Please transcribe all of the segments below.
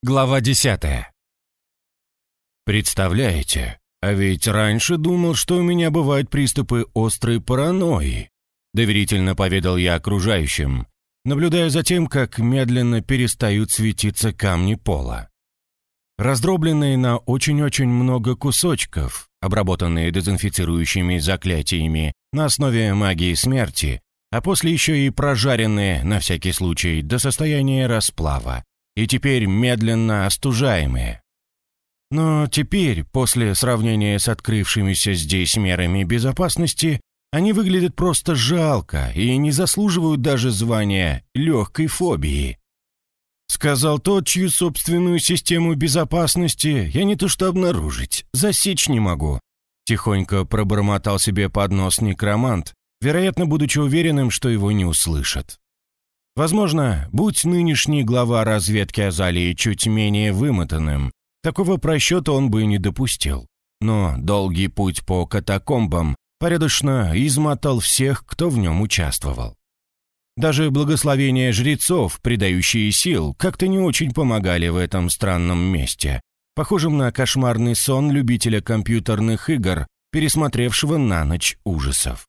Глава 10. Представляете, а ведь раньше думал, что у меня бывают приступы острой паранойи, доверительно поведал я окружающим, наблюдая за тем, как медленно перестают светиться камни пола. Раздробленные на очень-очень много кусочков, обработанные дезинфицирующими заклятиями на основе магии смерти, а после еще и прожаренные, на всякий случай, до состояния расплава, и теперь медленно остужаемые. Но теперь, после сравнения с открывшимися здесь мерами безопасности, они выглядят просто жалко и не заслуживают даже звания легкой фобии. Сказал тот, чью собственную систему безопасности я не то что обнаружить, засечь не могу. Тихонько пробормотал себе под нос некромант, вероятно, будучи уверенным, что его не услышат. Возможно, будь нынешний глава разведки Азалии чуть менее вымотанным, такого просчета он бы не допустил. Но долгий путь по катакомбам порядочно измотал всех, кто в нем участвовал. Даже благословения жрецов, придающие сил, как-то не очень помогали в этом странном месте, похожем на кошмарный сон любителя компьютерных игр, пересмотревшего на ночь ужасов.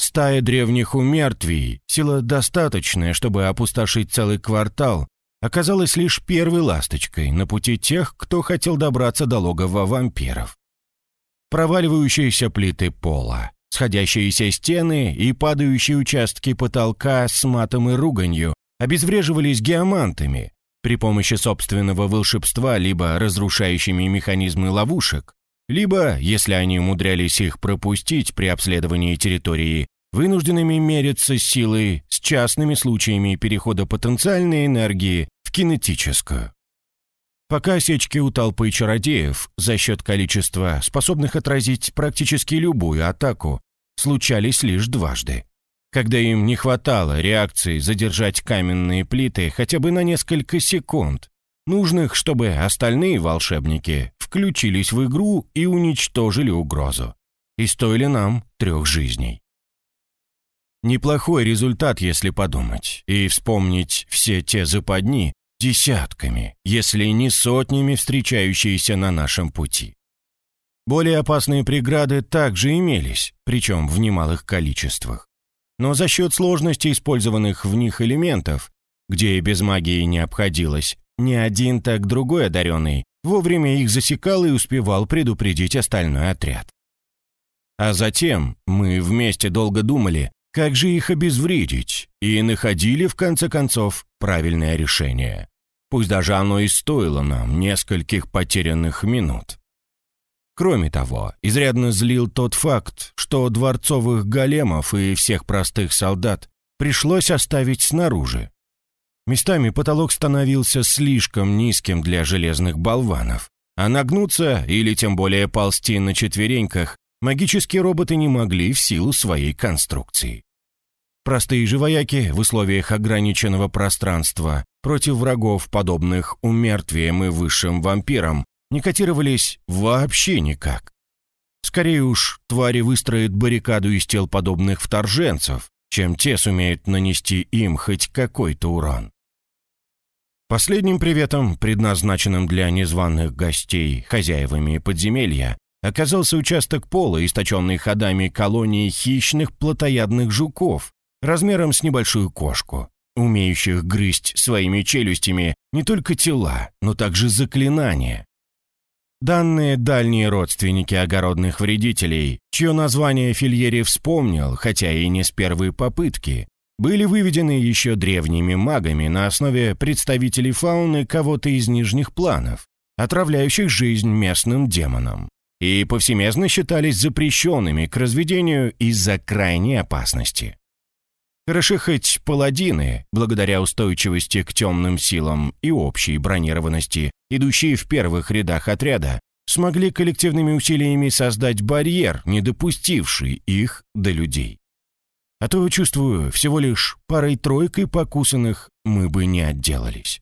Стая древних умертвий, сила достаточная, чтобы опустошить целый квартал, оказалась лишь первой ласточкой на пути тех, кто хотел добраться до логова вампиров. Проваливающиеся плиты пола, сходящиеся стены и падающие участки потолка с матом и руганью обезвреживались геомантами при помощи собственного волшебства либо разрушающими механизмы ловушек, либо, если они умудрялись их пропустить при обследовании территории, вынужденными мериться силой с частными случаями перехода потенциальной энергии в кинетическую. Пока осечки у толпы чародеев за счет количества, способных отразить практически любую атаку, случались лишь дважды. Когда им не хватало реакции задержать каменные плиты хотя бы на несколько секунд, нужных, чтобы остальные волшебники включились в игру и уничтожили угрозу. И стоили нам трех жизней. Неплохой результат, если подумать, и вспомнить все те западни десятками, если не сотнями встречающиеся на нашем пути. Более опасные преграды также имелись, причем в немалых количествах. Но за счет сложности использованных в них элементов, где и без магии не обходилось, ни один, так другой одаренный вовремя их засекал и успевал предупредить остальной отряд. А затем мы вместе долго думали, как же их обезвредить, и находили, в конце концов, правильное решение. Пусть даже оно и стоило нам нескольких потерянных минут. Кроме того, изрядно злил тот факт, что дворцовых големов и всех простых солдат пришлось оставить снаружи, Местами потолок становился слишком низким для железных болванов, а нагнуться или тем более ползти на четвереньках магические роботы не могли в силу своей конструкции. Простые же в условиях ограниченного пространства против врагов, подобных умертвиям и высшим вампирам, не котировались вообще никак. Скорее уж, твари выстроят баррикаду из тел подобных вторженцев, чем те сумеют нанести им хоть какой-то урон. Последним приветом, предназначенным для незваных гостей, хозяевами подземелья, оказался участок пола, источенный ходами колонии хищных плотоядных жуков, размером с небольшую кошку, умеющих грызть своими челюстями не только тела, но также заклинания. Данные дальние родственники огородных вредителей, чье название Фильери вспомнил, хотя и не с первой попытки, были выведены еще древними магами на основе представителей фауны кого-то из нижних планов, отравляющих жизнь местным демонам, и повсеместно считались запрещенными к разведению из-за крайней опасности. Хороши хоть паладины, благодаря устойчивости к темным силам и общей бронированности, идущие в первых рядах отряда, смогли коллективными усилиями создать барьер, не допустивший их до людей. А то, чувствую, всего лишь парой-тройкой покусанных мы бы не отделались.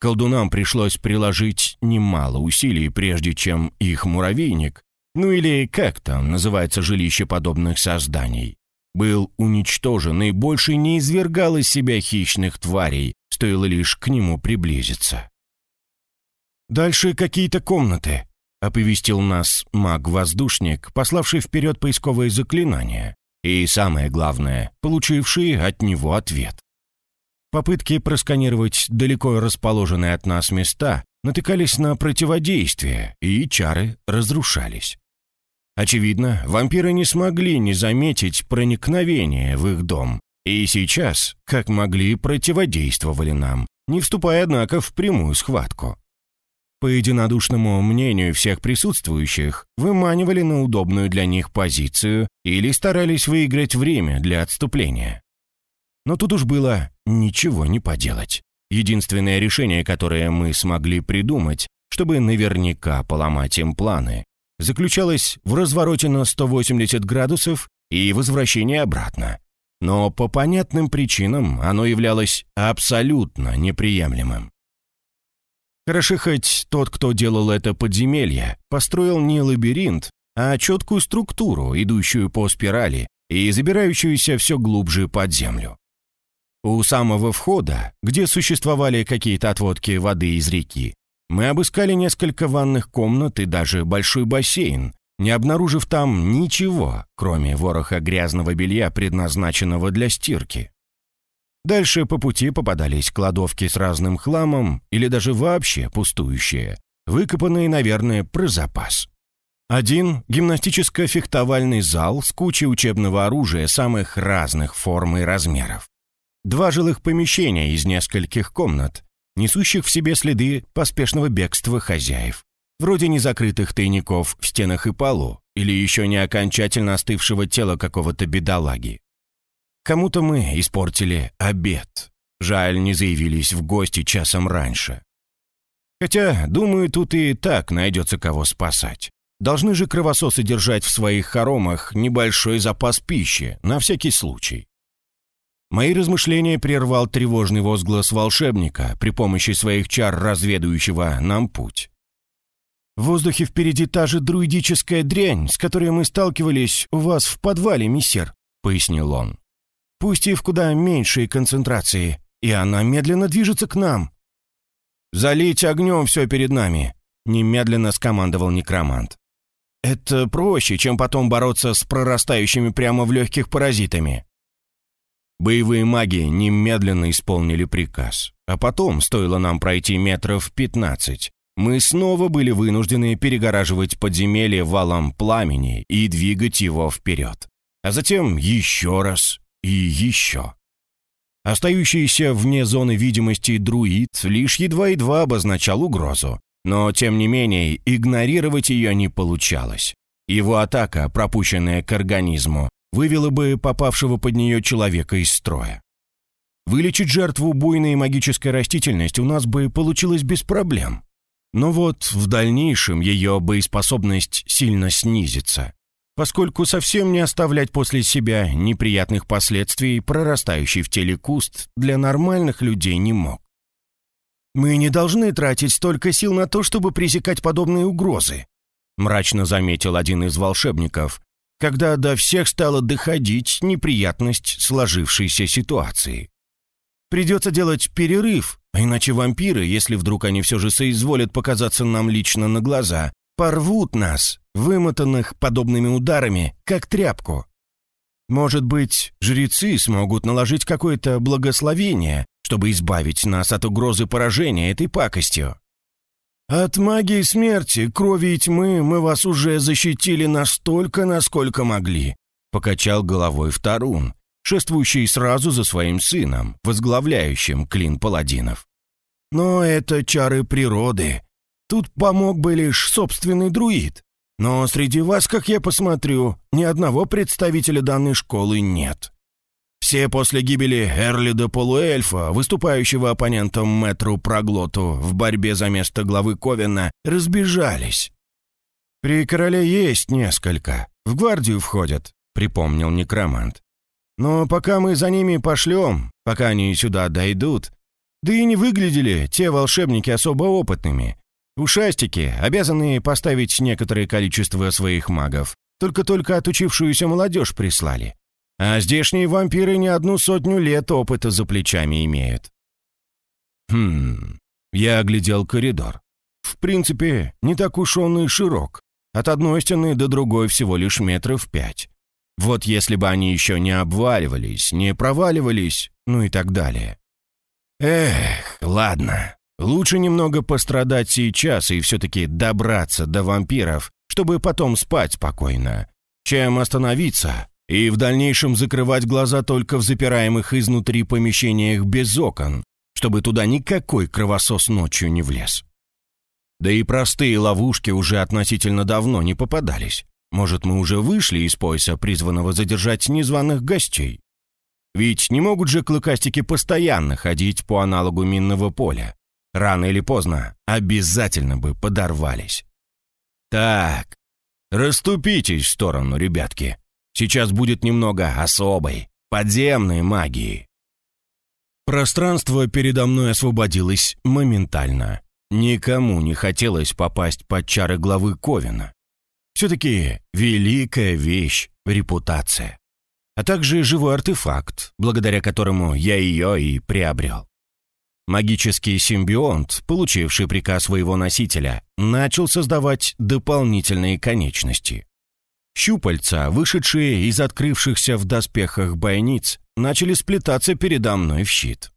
Колдунам пришлось приложить немало усилий, прежде чем их муравейник, ну или как там называется жилище подобных созданий, был уничтожен и больше не извергал из себя хищных тварей, стоило лишь к нему приблизиться. «Дальше какие-то комнаты», — оповестил нас маг-воздушник, пославший вперед поисковое заклинание, и, самое главное, получивший от него ответ. Попытки просканировать далеко расположенные от нас места натыкались на противодействие, и чары разрушались. Очевидно, вампиры не смогли не заметить проникновение в их дом, и сейчас, как могли, противодействовали нам, не вступая, однако, в прямую схватку. По единодушному мнению всех присутствующих, выманивали на удобную для них позицию или старались выиграть время для отступления. Но тут уж было ничего не поделать. Единственное решение, которое мы смогли придумать, чтобы наверняка поломать им планы, заключалось в развороте на 180 градусов и возвращении обратно. Но по понятным причинам оно являлось абсолютно неприемлемым. Хорошо хоть тот, кто делал это подземелье, построил не лабиринт, а четкую структуру, идущую по спирали и забирающуюся все глубже под землю. У самого входа, где существовали какие-то отводки воды из реки, мы обыскали несколько ванных комнат и даже большой бассейн, не обнаружив там ничего, кроме вороха грязного белья, предназначенного для стирки. Дальше по пути попадались кладовки с разным хламом или даже вообще пустующие, выкопанные, наверное, про запас. Один гимнастическо-фехтовальный зал с кучей учебного оружия самых разных форм и размеров. Два жилых помещения из нескольких комнат, несущих в себе следы поспешного бегства хозяев, вроде незакрытых тайников в стенах и полу или еще не окончательно остывшего тела какого-то бедолаги. Кому-то мы испортили обед. Жаль, не заявились в гости часом раньше. Хотя, думаю, тут и так найдется кого спасать. Должны же кровососы держать в своих хоромах небольшой запас пищи, на всякий случай. Мои размышления прервал тревожный возглас волшебника при помощи своих чар, разведывающего нам путь. В воздухе впереди та же друидическая дрянь, с которой мы сталкивались у вас в подвале, миссер», — пояснил он пусть и в куда меньшей концентрации, и она медленно движется к нам. «Залить огнем все перед нами», — немедленно скомандовал некромант. «Это проще, чем потом бороться с прорастающими прямо в легких паразитами». Боевые маги немедленно исполнили приказ, а потом, стоило нам пройти метров пятнадцать, мы снова были вынуждены перегораживать подземелье валом пламени и двигать его вперед. А затем еще раз и еще. Остающийся вне зоны видимости друид лишь едва-едва обозначал угрозу, но, тем не менее, игнорировать ее не получалось. Его атака, пропущенная к организму, вывела бы попавшего под нее человека из строя. Вылечить жертву буйной магической растительности у нас бы получилось без проблем. Но вот в дальнейшем ее боеспособность сильно снизится, поскольку совсем не оставлять после себя неприятных последствий прорастающий в теле куст для нормальных людей не мог. «Мы не должны тратить столько сил на то, чтобы пресекать подобные угрозы», мрачно заметил один из волшебников, когда до всех стала доходить неприятность сложившейся ситуации. «Придется делать перерыв, а иначе вампиры, если вдруг они все же соизволят показаться нам лично на глаза, порвут нас, вымотанных подобными ударами, как тряпку. Может быть, жрецы смогут наложить какое-то благословение, чтобы избавить нас от угрозы поражения этой пакостью. От магии смерти, крови и тьмы мы вас уже защитили настолько, насколько могли, покачал головой Вторун, шествующий сразу за своим сыном, возглавляющим клин паладинов. Но это чары природы, Тут помог бы лишь собственный друид. Но среди вас, как я посмотрю, ни одного представителя данной школы нет. Все после гибели Эрлида Полуэльфа, выступающего оппонентом Мэтру Проглоту в борьбе за место главы Ковена, разбежались. «При короле есть несколько. В гвардию входят», — припомнил некромант. «Но пока мы за ними пошлем, пока они сюда дойдут, да и не выглядели те волшебники особо опытными, Ушастики обязаны поставить некоторое количество своих магов. Только-только отучившуюся молодежь прислали. А здешние вампиры не одну сотню лет опыта за плечами имеют. Хм, я оглядел коридор. В принципе, не так уж он и широк. От одной стены до другой всего лишь метров пять. Вот если бы они еще не обваливались, не проваливались, ну и так далее. Эх, ладно. Лучше немного пострадать сейчас и все-таки добраться до вампиров, чтобы потом спать спокойно, чем остановиться и в дальнейшем закрывать глаза только в запираемых изнутри помещениях без окон, чтобы туда никакой кровосос ночью не влез. Да и простые ловушки уже относительно давно не попадались. Может, мы уже вышли из пояса, призванного задержать незваных гостей? Ведь не могут же клыкастики постоянно ходить по аналогу минного поля. Рано или поздно обязательно бы подорвались. Так, расступитесь в сторону, ребятки. Сейчас будет немного особой, подземной магии. Пространство передо мной освободилось моментально. Никому не хотелось попасть под чары главы Ковина. Все-таки великая вещь — репутация. А также живой артефакт, благодаря которому я ее и приобрел. Магический симбионт, получивший приказ своего носителя, начал создавать дополнительные конечности. Щупальца, вышедшие из открывшихся в доспехах бойниц, начали сплетаться передо мной в щит.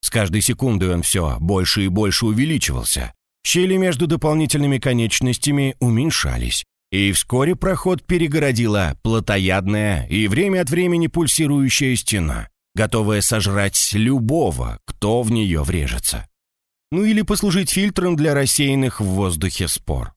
С каждой секундой он все больше и больше увеличивался. Щели между дополнительными конечностями уменьшались, и вскоре проход перегородила плотоядная и время от времени пульсирующая стена, готовая сожрать любого, кто в нее врежется. Ну или послужить фильтром для рассеянных в воздухе спор.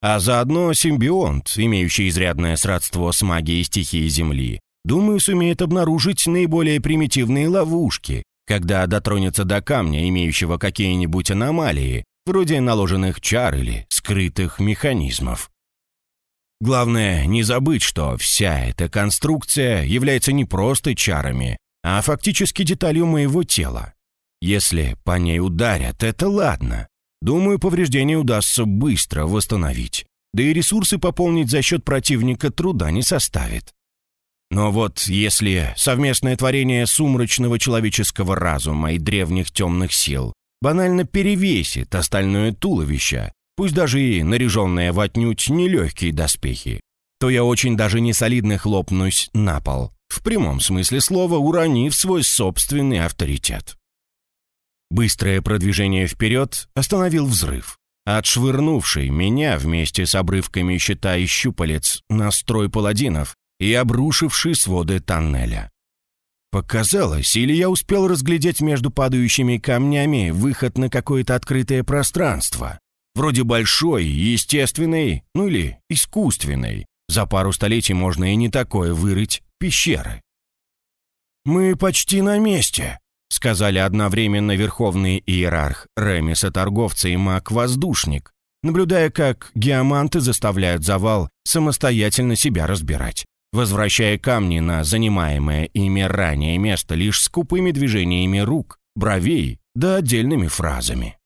А заодно симбионт, имеющий изрядное сродство с магией стихии Земли, думаю, сумеет обнаружить наиболее примитивные ловушки, когда дотронется до камня, имеющего какие-нибудь аномалии, вроде наложенных чар или скрытых механизмов. Главное не забыть, что вся эта конструкция является не просто чарами, а фактически деталью моего тела. Если по ней ударят, это ладно. Думаю, повреждения удастся быстро восстановить. Да и ресурсы пополнить за счет противника труда не составит. Но вот если совместное творение сумрачного человеческого разума и древних темных сил банально перевесит остальное туловище, пусть даже и наряженное в отнюдь нелегкие доспехи, то я очень даже не солидно хлопнусь на пол, в прямом смысле слова уронив свой собственный авторитет. Быстрое продвижение вперед остановил взрыв, отшвырнувший меня вместе с обрывками щита и щупалец на строй паладинов, и обрушивший своды тоннеля. Показалось, или я успел разглядеть между падающими камнями выход на какое-то открытое пространство, вроде большой, естественной, ну или искусственной. За пару столетий можно и не такое вырыть пещеры. «Мы почти на месте», — сказали одновременно верховный иерарх Ремиса-торговца и маг-воздушник, наблюдая, как геоманты заставляют завал самостоятельно себя разбирать возвращая камни на занимаемое ими ранее место лишь скупыми движениями рук, бровей да отдельными фразами.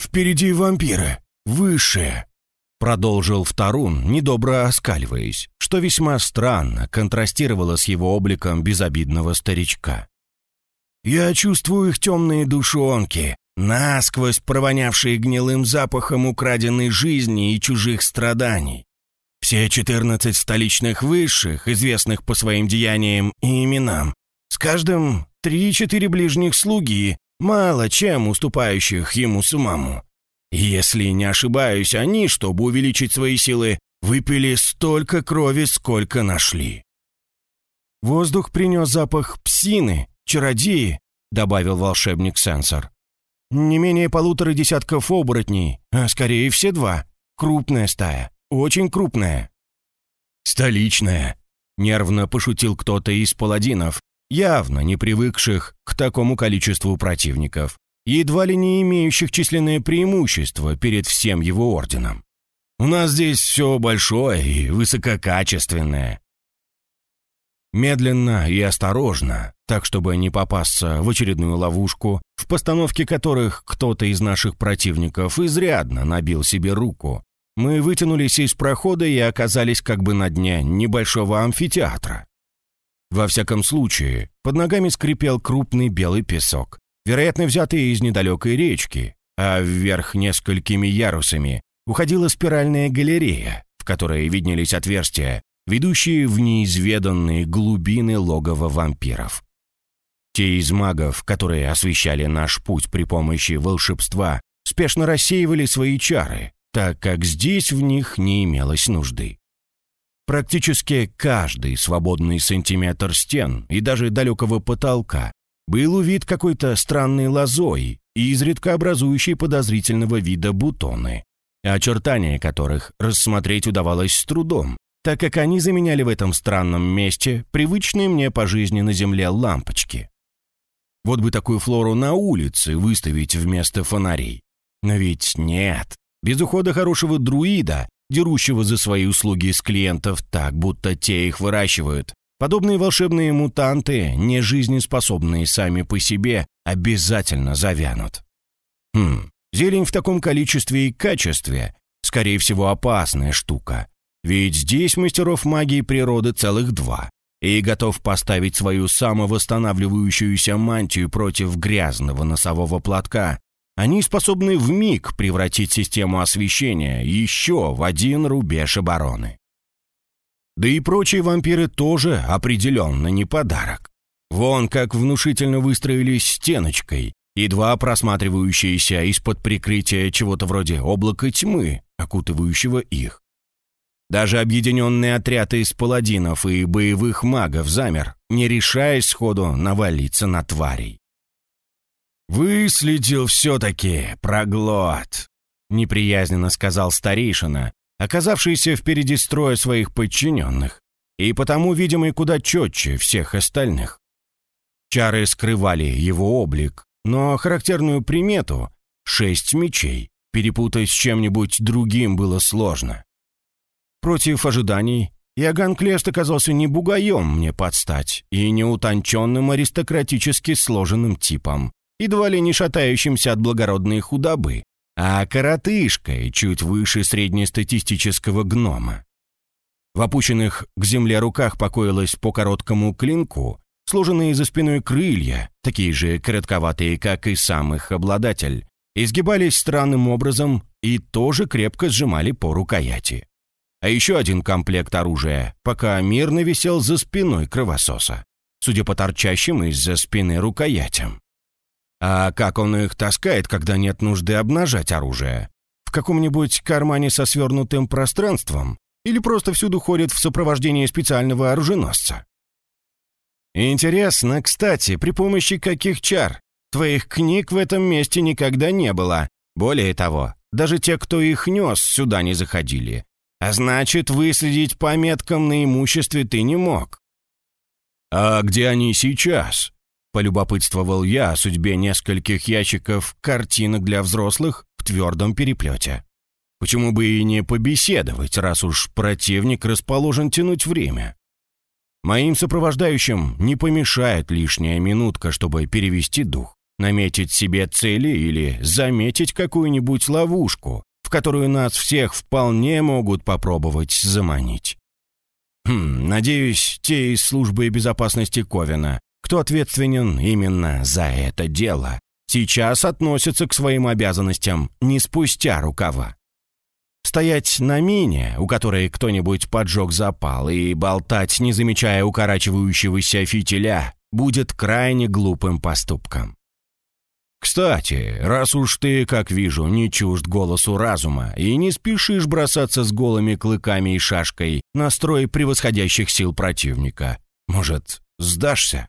«Впереди вампиры, высшие», — продолжил Вторун, недобро оскаливаясь, что весьма странно контрастировало с его обликом безобидного старичка. «Я чувствую их темные душонки, насквозь провонявшие гнилым запахом украденной жизни и чужих страданий. Все четырнадцать столичных высших, известных по своим деяниям и именам, с каждым три-четыре ближних слуги, мало чем уступающих ему самому. Если не ошибаюсь, они, чтобы увеличить свои силы, выпили столько крови, сколько нашли. «Воздух принес запах псины, чародеи», — добавил волшебник-сенсор. «Не менее полутора десятков оборотней, а скорее все два. Крупная стая. Очень крупная». «Столичная», — нервно пошутил кто-то из паладинов, явно не привыкших к такому количеству противников, едва ли не имеющих численное преимущество перед всем его орденом. «У нас здесь все большое и высококачественное». Медленно и осторожно, так чтобы не попасться в очередную ловушку, в постановке которых кто-то из наших противников изрядно набил себе руку, мы вытянулись из прохода и оказались как бы на дне небольшого амфитеатра. Во всяком случае, под ногами скрипел крупный белый песок, вероятно, взятый из недалекой речки, а вверх несколькими ярусами уходила спиральная галерея, в которой виднелись отверстия, ведущие в неизведанные глубины логова вампиров. Те из магов, которые освещали наш путь при помощи волшебства, спешно рассеивали свои чары, так как здесь в них не имелось нужды. Практически каждый свободный сантиметр стен и даже далекого потолка был увид какой-то странной лозой и изредка образующей подозрительного вида бутоны, очертания которых рассмотреть удавалось с трудом, так как они заменяли в этом странном месте привычные мне по жизни на земле лампочки. Вот бы такую флору на улице выставить вместо фонарей. Но ведь нет. Без ухода хорошего друида, дерущего за свои услуги из клиентов так, будто те их выращивают, подобные волшебные мутанты, не жизнеспособные сами по себе, обязательно завянут. Хм, зелень в таком количестве и качестве, скорее всего, опасная штука. Ведь здесь мастеров магии природы целых два. И готов поставить свою самовосстанавливающуюся мантию против грязного носового платка, они способны в миг превратить систему освещения еще в один рубеж обороны. Да и прочие вампиры тоже определенно не подарок. Вон как внушительно выстроились стеночкой, едва просматривающиеся из-под прикрытия чего-то вроде облака тьмы, окутывающего их. Даже объединенный отряд из паладинов и боевых магов замер, не решаясь сходу навалиться на тварей. «Выследил все-таки, проглот!» — неприязненно сказал старейшина, оказавшийся впереди строя своих подчиненных, и потому видимый куда четче всех остальных. Чары скрывали его облик, но характерную примету — шесть мечей — перепутать с чем-нибудь другим было сложно. Против ожиданий Иоганн Клест оказался не бугаем мне подстать и не утонченным аристократически сложенным типом, едва ли не шатающимся от благородной худобы, а коротышкой чуть выше среднестатистического гнома. В опущенных к земле руках покоилась по короткому клинку, сложенные за спиной крылья, такие же коротковатые, как и сам их обладатель, изгибались странным образом и тоже крепко сжимали по рукояти. А еще один комплект оружия пока мирно висел за спиной кровососа, судя по торчащим из-за спины рукоятям. А как он их таскает, когда нет нужды обнажать оружие? В каком-нибудь кармане со свернутым пространством? Или просто всюду ходит в сопровождении специального оруженосца? Интересно, кстати, при помощи каких чар? Твоих книг в этом месте никогда не было. Более того, даже те, кто их нес, сюда не заходили. А значит, выследить по меткам на имуществе ты не мог. А где они сейчас? Полюбопытствовал я о судьбе нескольких ящиков картинок для взрослых в твердом переплете. Почему бы и не побеседовать, раз уж противник расположен тянуть время? Моим сопровождающим не помешает лишняя минутка, чтобы перевести дух, наметить себе цели или заметить какую-нибудь ловушку, в которую нас всех вполне могут попробовать заманить. Хм, надеюсь, те из службы безопасности Ковина кто ответственен именно за это дело, сейчас относится к своим обязанностям не спустя рукава. Стоять на мине, у которой кто-нибудь поджег запал, и болтать, не замечая укорачивающегося фитиля, будет крайне глупым поступком. Кстати, раз уж ты, как вижу, не чужд голосу разума и не спешишь бросаться с голыми клыками и шашкой на строй превосходящих сил противника, может, сдашься?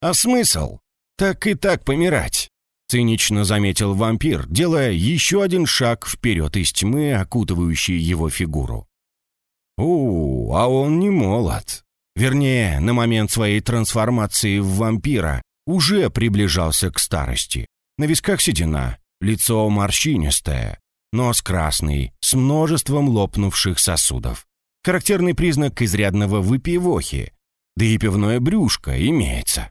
«А смысл? Так и так помирать», — цинично заметил вампир, делая еще один шаг вперед из тьмы, окутывающей его фигуру. «У, а он не молод. Вернее, на момент своей трансформации в вампира уже приближался к старости. На висках седина, лицо морщинистое, нос красный, с множеством лопнувших сосудов. Характерный признак изрядного выпивохи, да и пивное брюшко имеется.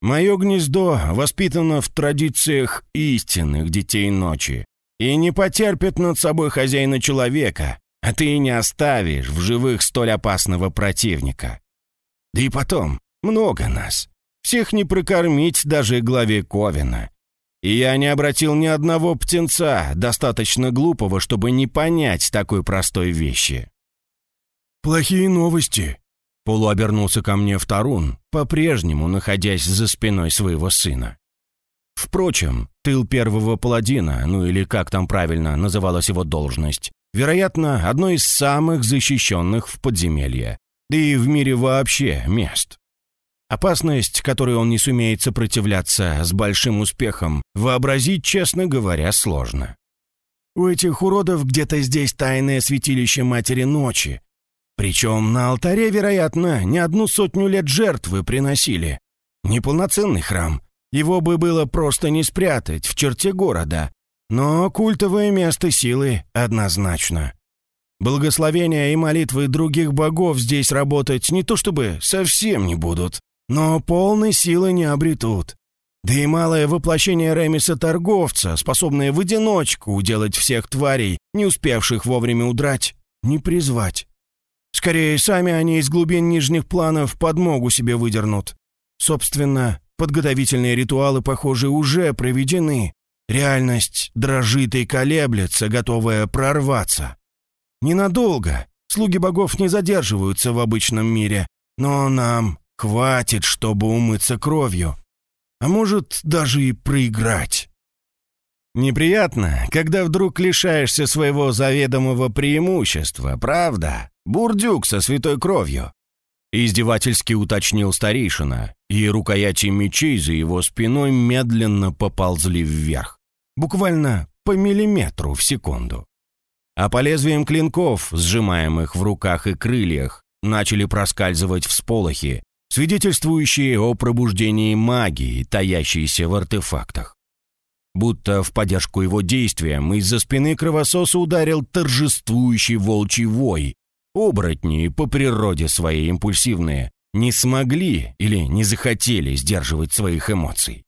Мое гнездо воспитано в традициях истинных детей ночи и не потерпит над собой хозяина человека, а ты не оставишь в живых столь опасного противника. Да и потом, много нас. Всех не прокормить даже главе Ковина. И я не обратил ни одного птенца, достаточно глупого, чтобы не понять такой простой вещи. «Плохие новости», — полуобернулся ко мне Вторун, по-прежнему находясь за спиной своего сына. Впрочем, тыл первого паладина, ну или как там правильно называлась его должность, вероятно, одно из самых защищенных в подземелье, да и в мире вообще мест. Опасность, которой он не сумеет сопротивляться с большим успехом, вообразить, честно говоря, сложно. У этих уродов где-то здесь тайное святилище Матери Ночи. Причем на алтаре, вероятно, не одну сотню лет жертвы приносили. Неполноценный храм. Его бы было просто не спрятать в черте города. Но культовое место силы однозначно. Благословения и молитвы других богов здесь работать не то чтобы совсем не будут, но полной силы не обретут. Да и малое воплощение Ремиса-торговца, способное в одиночку уделать всех тварей, не успевших вовремя удрать, не призвать. Скорее, сами они из глубин нижних планов подмогу себе выдернут. Собственно, подготовительные ритуалы, похоже, уже проведены. Реальность дрожит и колеблется, готовая прорваться. Ненадолго. Слуги богов не задерживаются в обычном мире, но нам Хватит, чтобы умыться кровью. А может, даже и проиграть. Неприятно, когда вдруг лишаешься своего заведомого преимущества, правда? Бурдюк со святой кровью. Издевательски уточнил старейшина, и рукояти мечей за его спиной медленно поползли вверх. Буквально по миллиметру в секунду. А по лезвиям клинков, сжимаемых в руках и крыльях, начали проскальзывать всполохи, свидетельствующие о пробуждении магии, таящейся в артефактах. Будто в поддержку его действиям из-за спины кровососа ударил торжествующий волчий вой. Оборотни, по природе своей импульсивные, не смогли или не захотели сдерживать своих эмоций.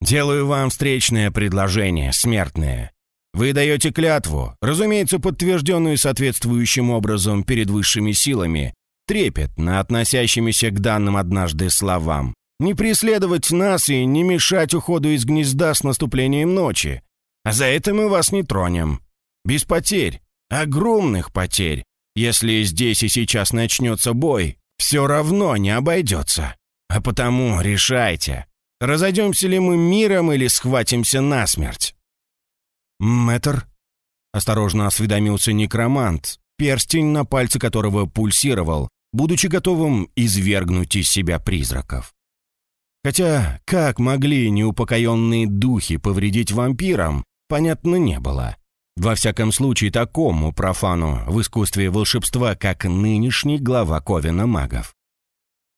«Делаю вам встречное предложение, смертное. Вы даете клятву, разумеется, подтвержденную соответствующим образом перед высшими силами, трепетно относящимися к данным однажды словам. Не преследовать нас и не мешать уходу из гнезда с наступлением ночи. А за это мы вас не тронем. Без потерь, огромных потерь. Если здесь и сейчас начнется бой, все равно не обойдется. А потому решайте, разойдемся ли мы миром или схватимся насмерть. «Мэтр?» — осторожно осведомился некромант, перстень на пальце которого пульсировал, будучи готовым извергнуть из себя призраков. Хотя как могли неупокоенные духи повредить вампирам, понятно не было. Во всяком случае, такому профану в искусстве волшебства, как нынешний глава Ковина магов.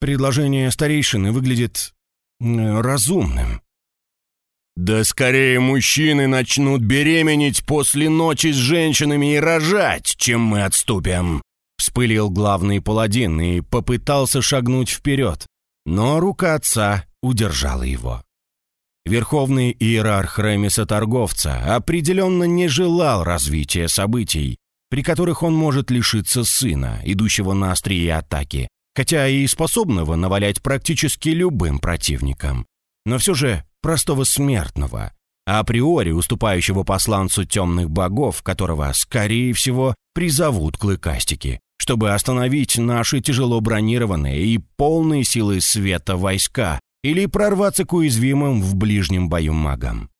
Предложение старейшины выглядит разумным. «Да скорее мужчины начнут беременеть после ночи с женщинами и рожать, чем мы отступим!» Вспылил главный паладин и попытался шагнуть вперед, но рука отца удержала его. Верховный иерарх Ремиса-торговца определенно не желал развития событий, при которых он может лишиться сына, идущего на острие атаки, хотя и способного навалять практически любым противникам, но все же простого смертного, априори уступающего посланцу темных богов, которого, скорее всего, призовут клыкастики, чтобы остановить наши тяжело бронированные и полные силы света войска или прорваться к уязвимым в ближнем бою магам.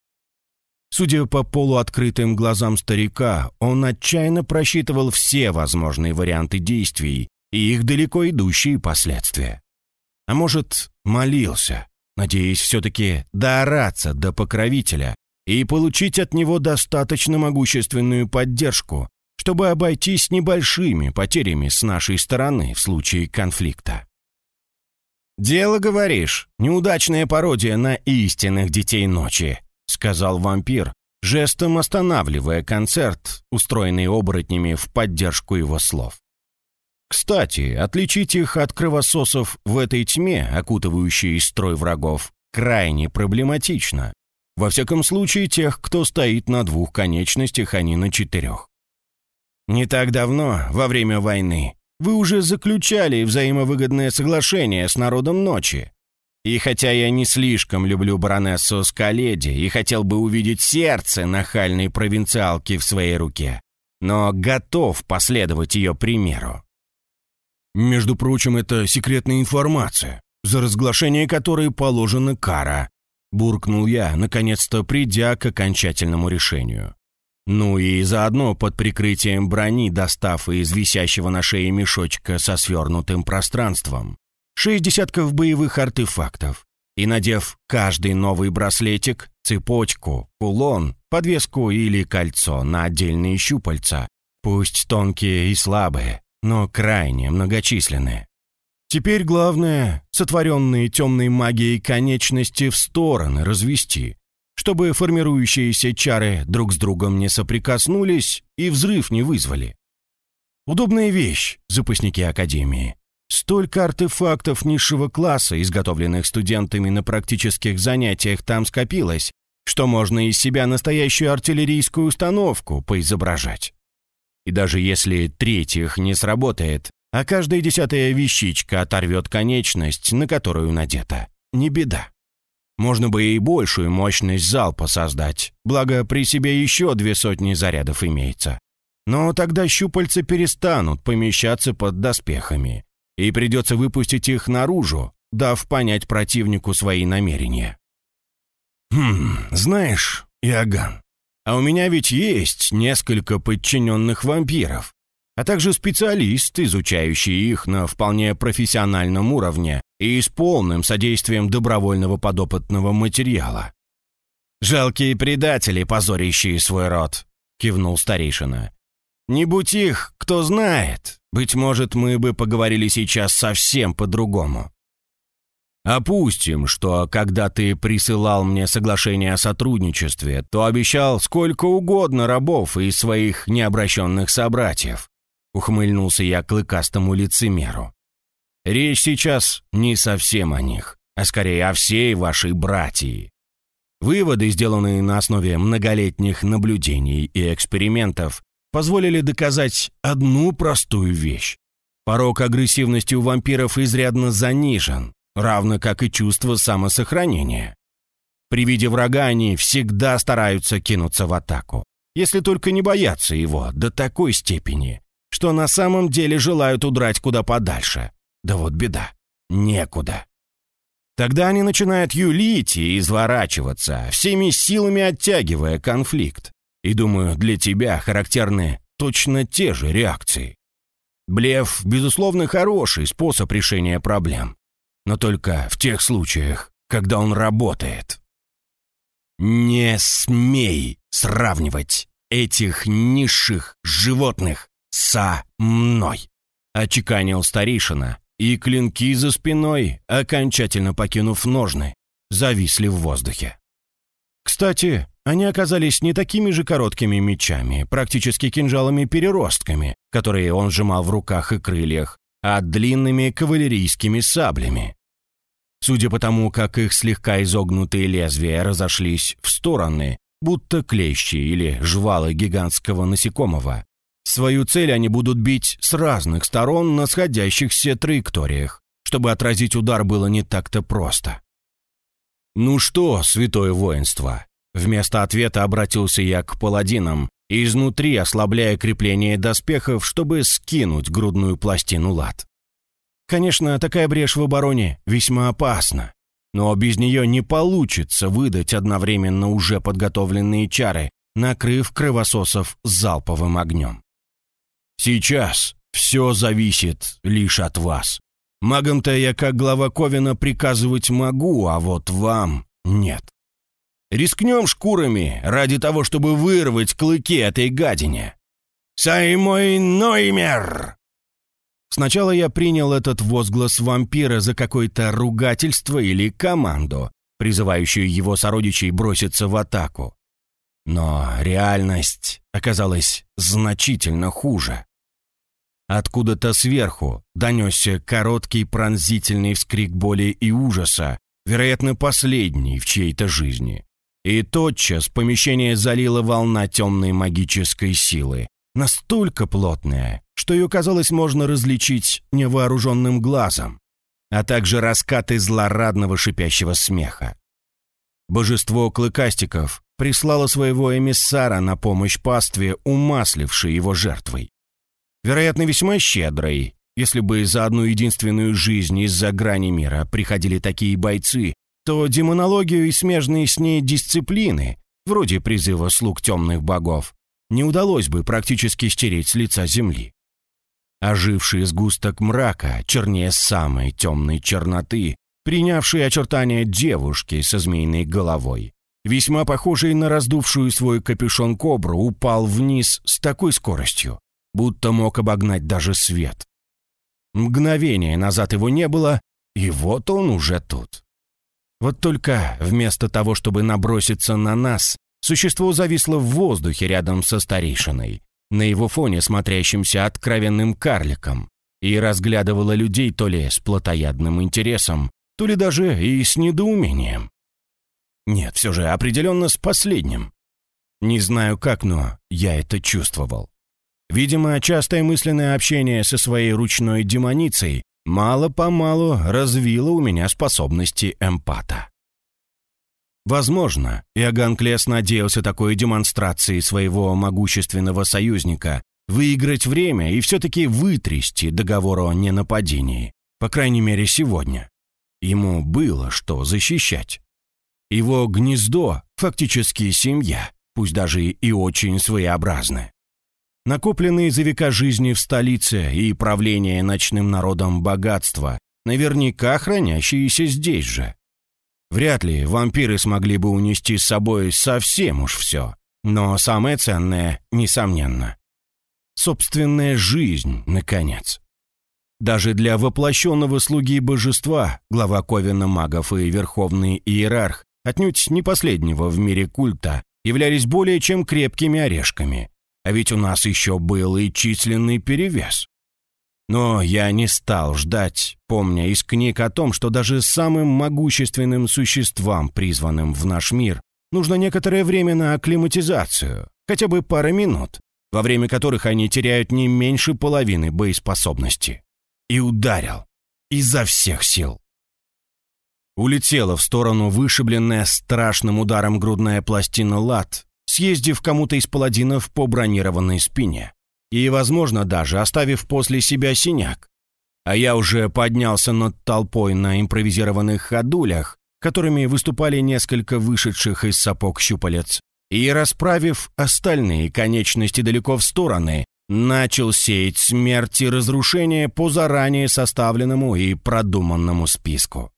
Судя по полуоткрытым глазам старика, он отчаянно просчитывал все возможные варианты действий и их далеко идущие последствия. А может, молился, надеясь все-таки доораться до покровителя и получить от него достаточно могущественную поддержку, чтобы обойтись небольшими потерями с нашей стороны в случае конфликта. «Дело, говоришь, неудачная пародия на истинных детей ночи», сказал вампир, жестом останавливая концерт, устроенный оборотнями в поддержку его слов. Кстати, отличить их от кровососов в этой тьме, окутывающей строй врагов, крайне проблематично. Во всяком случае, тех, кто стоит на двух конечностях, а не на четырех. Не так давно, во время войны, вы уже заключали взаимовыгодное соглашение с народом ночи. И хотя я не слишком люблю баронессу Скаледи и хотел бы увидеть сердце нахальной провинциалки в своей руке, но готов последовать ее примеру. Между прочим, это секретная информация, за разглашение которой положена кара. Буркнул я, наконец-то придя к окончательному решению. Ну и заодно под прикрытием брони, достав из висящего на шее мешочка со свернутым пространством, шесть десятков боевых артефактов и, надев каждый новый браслетик, цепочку, кулон, подвеску или кольцо на отдельные щупальца, пусть тонкие и слабые, но крайне многочисленные. Теперь главное — сотворенные темной магией конечности в стороны развести, чтобы формирующиеся чары друг с другом не соприкоснулись и взрыв не вызвали. Удобная вещь, запасники Академии. Столько артефактов низшего класса, изготовленных студентами на практических занятиях, там скопилось, что можно из себя настоящую артиллерийскую установку поизображать. И даже если третьих не сработает, а каждая десятая вещичка оторвет конечность, на которую надета, не беда. Можно бы и большую мощность залпа создать, благо при себе еще две сотни зарядов имеется. Но тогда щупальца перестанут помещаться под доспехами, и придется выпустить их наружу, дав понять противнику свои намерения. «Хм, знаешь, Иоганн, а у меня ведь есть несколько подчиненных вампиров, а также специалист, изучающий их на вполне профессиональном уровне и с полным содействием добровольного подопытного материала. «Жалкие предатели, позорящие свой род», — кивнул старейшина. «Не будь их, кто знает, быть может, мы бы поговорили сейчас совсем по-другому». Опустим, что когда ты присылал мне соглашение о сотрудничестве, то обещал сколько угодно рабов из своих необращенных собратьев. Ухмыльнулся я клыкастому лицемеру. Речь сейчас не совсем о них, а скорее о всей вашей братьи. Выводы, сделанные на основе многолетних наблюдений и экспериментов, позволили доказать одну простую вещь. Порог агрессивности у вампиров изрядно занижен, равно как и чувство самосохранения. При виде врага они всегда стараются кинуться в атаку, если только не боятся его до такой степени, что на самом деле желают удрать куда подальше. Да вот беда, некуда. Тогда они начинают юлить и изворачиваться, всеми силами оттягивая конфликт. И думаю, для тебя характерны точно те же реакции. Блеф, безусловно, хороший способ решения проблем но только в тех случаях, когда он работает. Не смей сравнивать этих низших животных со мной, очеканил старейшина, и клинки за спиной, окончательно покинув ножны, зависли в воздухе. Кстати, они оказались не такими же короткими мечами, практически кинжалами-переростками, которые он сжимал в руках и крыльях, а длинными кавалерийскими саблями. Судя по тому, как их слегка изогнутые лезвия разошлись в стороны, будто клещи или жвалы гигантского насекомого, свою цель они будут бить с разных сторон на сходящихся траекториях, чтобы отразить удар было не так-то просто. «Ну что, святое воинство?» Вместо ответа обратился я к паладинам, изнутри ослабляя крепление доспехов, чтобы скинуть грудную пластину лад. Конечно, такая брешь в обороне весьма опасна, но без нее не получится выдать одновременно уже подготовленные чары, накрыв кровососов залповым огнем. Сейчас все зависит лишь от вас. Магам-то я как глава Ковина приказывать могу, а вот вам нет. Рискнем шкурами ради того, чтобы вырвать клыки этой гадине. «Сай мой Ноймер!» Сначала я принял этот возглас вампира за какое-то ругательство или команду, призывающую его сородичей броситься в атаку. Но реальность оказалась значительно хуже. Откуда-то сверху донесся короткий пронзительный вскрик боли и ужаса, вероятно, последний в чьей-то жизни. И тотчас помещение залила волна темной магической силы, настолько плотная, что ее, казалось, можно различить невооруженным глазом. а также раскаты злорадного шипящего смеха. Божество клыкастиков прислало своего эмиссара на помощь пастве, умаслившей его жертвой. Вероятно, весьма щедрой, если бы за одну единственную жизнь из-за грани мира приходили такие бойцы, то демонологию и смежные с ней дисциплины, вроде призыва слуг темных богов, не удалось бы практически стереть с лица земли. Оживший сгусток мрака, чернее самой темной черноты, принявший очертания девушки со змеиной головой, весьма похожий на раздувшую свой капюшон кобру, упал вниз с такой скоростью, будто мог обогнать даже свет. Мгновение назад его не было, и вот он уже тут. Вот только вместо того, чтобы наброситься на нас, существо зависло в воздухе рядом со старейшиной, на его фоне смотрящимся откровенным карликом, и разглядывало людей то ли с плотоядным интересом, то ли даже и с недоумением. Нет, все же определенно с последним. Не знаю как, но я это чувствовал. Видимо, частое мысленное общение со своей ручной демоницей мало-помалу развило у меня способности эмпата. Возможно, Иоганн Клес надеялся такой демонстрации своего могущественного союзника выиграть время и все-таки вытрясти договор о ненападении, по крайней мере сегодня. Ему было что защищать. Его гнездо – фактически семья, пусть даже и очень своеобразная. Накопленные за века жизни в столице и правление ночным народом богатства, наверняка хранящиеся здесь же. Вряд ли вампиры смогли бы унести с собой совсем уж все. Но самое ценное, несомненно. Собственная жизнь, наконец. Даже для воплощенного слуги божества, глава Ковина магов и верховный иерарх, отнюдь не последнего в мире культа, являлись более чем крепкими орешками. А ведь у нас еще был и численный перевес. Но я не стал ждать, помня из книг о том, что даже самым могущественным существам, призванным в наш мир, нужно некоторое время на акклиматизацию, хотя бы пара минут, во время которых они теряют не меньше половины боеспособности. И ударил. Изо всех сил. Улетела в сторону вышибленная страшным ударом грудная пластина лад, съездив кому-то из паладинов по бронированной спине. И, возможно, даже оставив после себя синяк. А я уже поднялся над толпой на импровизированных ходулях, которыми выступали несколько вышедших из сапог щупалец, и, расправив остальные конечности далеко в стороны, начал сеять смерть и разрушение по заранее составленному и продуманному списку.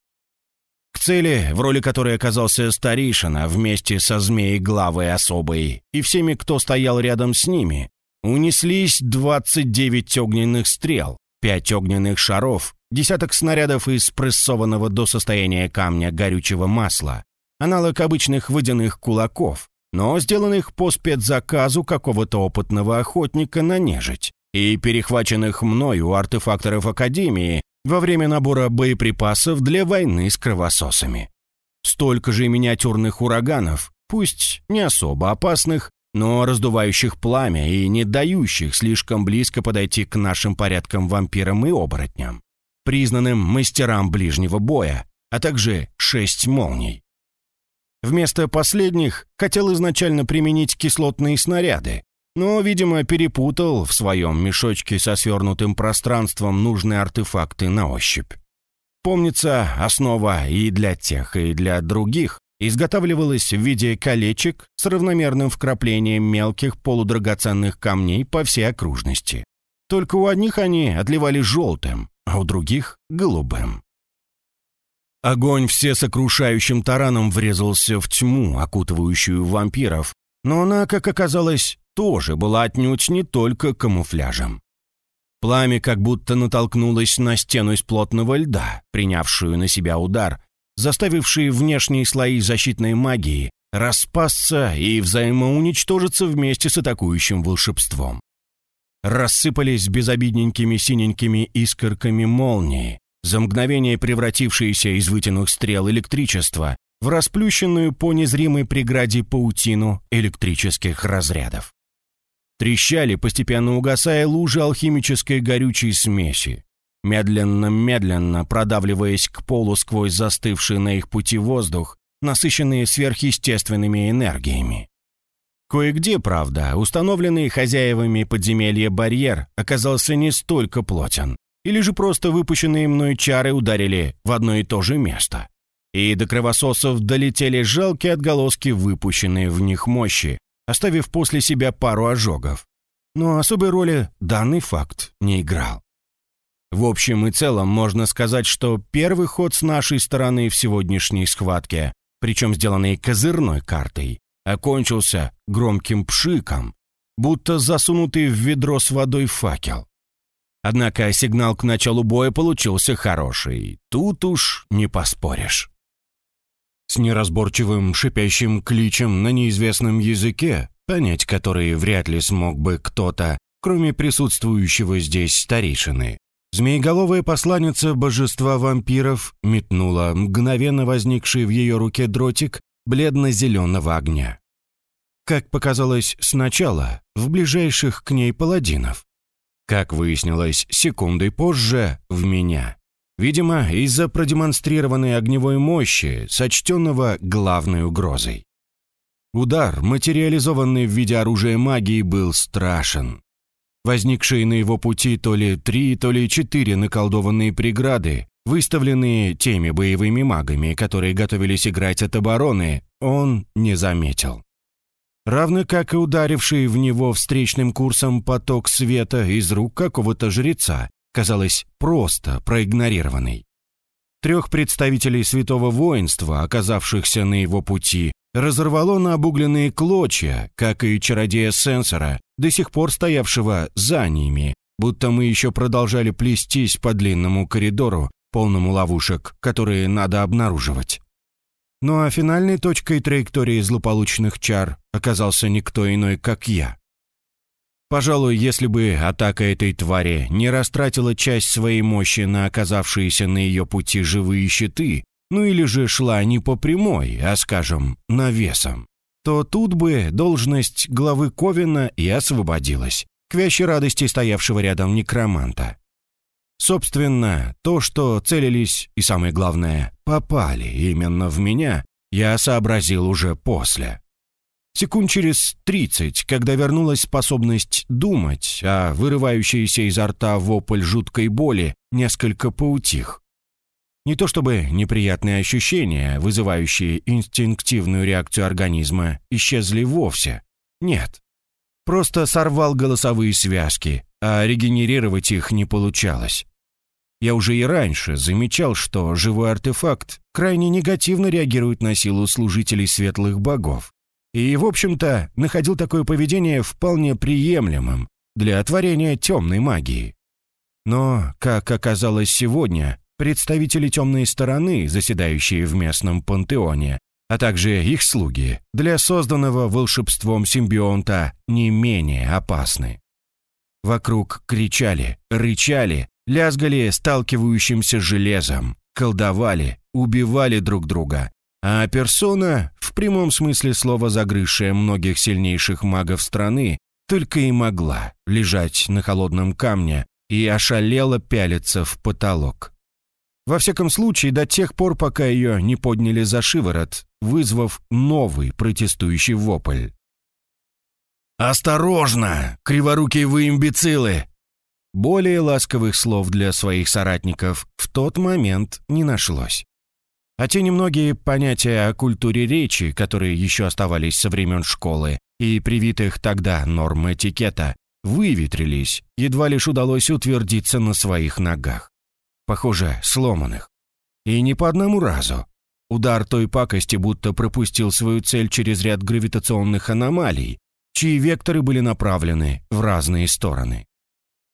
Цели, в роли которой оказался старейшина вместе со змеей главой особой и всеми, кто стоял рядом с ними, унеслись 29 огненных стрел, 5 огненных шаров, десяток снарядов из прессованного до состояния камня горючего масла, аналог обычных водяных кулаков, но сделанных по спецзаказу какого-то опытного охотника на нежить и перехваченных мною у артефакторов Академии во время набора боеприпасов для войны с кровососами. Столько же миниатюрных ураганов, пусть не особо опасных, но раздувающих пламя и не дающих слишком близко подойти к нашим порядкам вампирам и оборотням, признанным мастерам ближнего боя, а также шесть молний. Вместо последних хотел изначально применить кислотные снаряды, но, видимо, перепутал в своем мешочке со свернутым пространством нужные артефакты на ощупь. Помнится, основа и для тех, и для других изготавливалась в виде колечек с равномерным вкраплением мелких полудрагоценных камней по всей окружности. Только у одних они отливали желтым, а у других — голубым. Огонь всесокрушающим тараном врезался в тьму, окутывающую вампиров, но она, как оказалось, тоже была отнюдь не только камуфляжем. Пламя как будто натолкнулось на стену из плотного льда, принявшую на себя удар, заставивший внешние слои защитной магии распасться и взаимоуничтожиться вместе с атакующим волшебством. Рассыпались безобидненькими синенькими искорками молнии, за мгновение превратившиеся из вытянутых стрел электричества в расплющенную по незримой преграде паутину электрических разрядов. Трещали, постепенно угасая лужи алхимической горючей смеси. медленно-медленно продавливаясь к полу сквозь застывший на их пути воздух, насыщенные сверхъестественными энергиями. Кое-где, правда, установленный хозяевами подземелья барьер оказался не столько плотен, или же просто выпущенные мной чары ударили в одно и то же место. И до кровососов долетели жалкие отголоски выпущенные в них мощи, оставив после себя пару ожогов. Но особой роли данный факт не играл. В общем и целом можно сказать, что первый ход с нашей стороны в сегодняшней схватке, причем сделанный козырной картой, окончился громким пшиком, будто засунутый в ведро с водой факел. Однако сигнал к началу боя получился хороший. Тут уж не поспоришь. С неразборчивым шипящим кличем на неизвестном языке, понять который вряд ли смог бы кто-то, кроме присутствующего здесь старейшины, Змееголовая посланница божества вампиров метнула мгновенно возникший в ее руке дротик бледно-зеленого огня. Как показалось сначала, в ближайших к ней паладинов. Как выяснилось, секундой позже в меня. Видимо, из-за продемонстрированной огневой мощи, сочтенного главной угрозой. Удар, материализованный в виде оружия магии, был страшен. Возникшие на его пути то ли три, то ли четыре наколдованные преграды, выставленные теми боевыми магами, которые готовились играть от обороны, он не заметил. Равно как и ударивший в него встречным курсом поток света из рук какого-то жреца, казалось, просто проигнорированный. Трех представителей святого воинства, оказавшихся на его пути, разорвало на обугленные клочья, как и чародея сенсора, до сих пор стоявшего за ними, будто мы еще продолжали плестись по длинному коридору, полному ловушек, которые надо обнаруживать. Ну а финальной точкой траектории злополучных чар оказался никто иной, как я. Пожалуй, если бы атака этой твари не растратила часть своей мощи на оказавшиеся на ее пути живые щиты, ну или же шла не по прямой, а, скажем, навесом, то тут бы должность главы Ковина и освободилась, к вящей радости стоявшего рядом некроманта. Собственно, то, что целились и, самое главное, попали именно в меня, я сообразил уже после. Секунд через тридцать, когда вернулась способность думать, а вырывающийся изо рта вопль жуткой боли несколько поутих. Не то чтобы неприятные ощущения, вызывающие инстинктивную реакцию организма, исчезли вовсе. Нет. Просто сорвал голосовые связки, а регенерировать их не получалось. Я уже и раньше замечал, что живой артефакт крайне негативно реагирует на силу служителей светлых богов. И, в общем-то, находил такое поведение вполне приемлемым для творения темной магии. Но, как оказалось сегодня, представители темной стороны, заседающие в местном пантеоне, а также их слуги, для созданного волшебством симбионта не менее опасны. Вокруг кричали, рычали, лязгали сталкивающимся железом, колдовали, убивали друг друга, а персона, в прямом смысле слова загрызшая многих сильнейших магов страны, только и могла лежать на холодном камне и ошалело пялиться в потолок. Во всяком случае, до тех пор, пока ее не подняли за шиворот, вызвав новый протестующий вопль. «Осторожно, криворукие вы имбецилы!» Более ласковых слов для своих соратников в тот момент не нашлось. А те немногие понятия о культуре речи, которые еще оставались со времен школы и привитых тогда норм этикета, выветрились, едва лишь удалось утвердиться на своих ногах похоже, сломанных. И не по одному разу. Удар той пакости будто пропустил свою цель через ряд гравитационных аномалий, чьи векторы были направлены в разные стороны.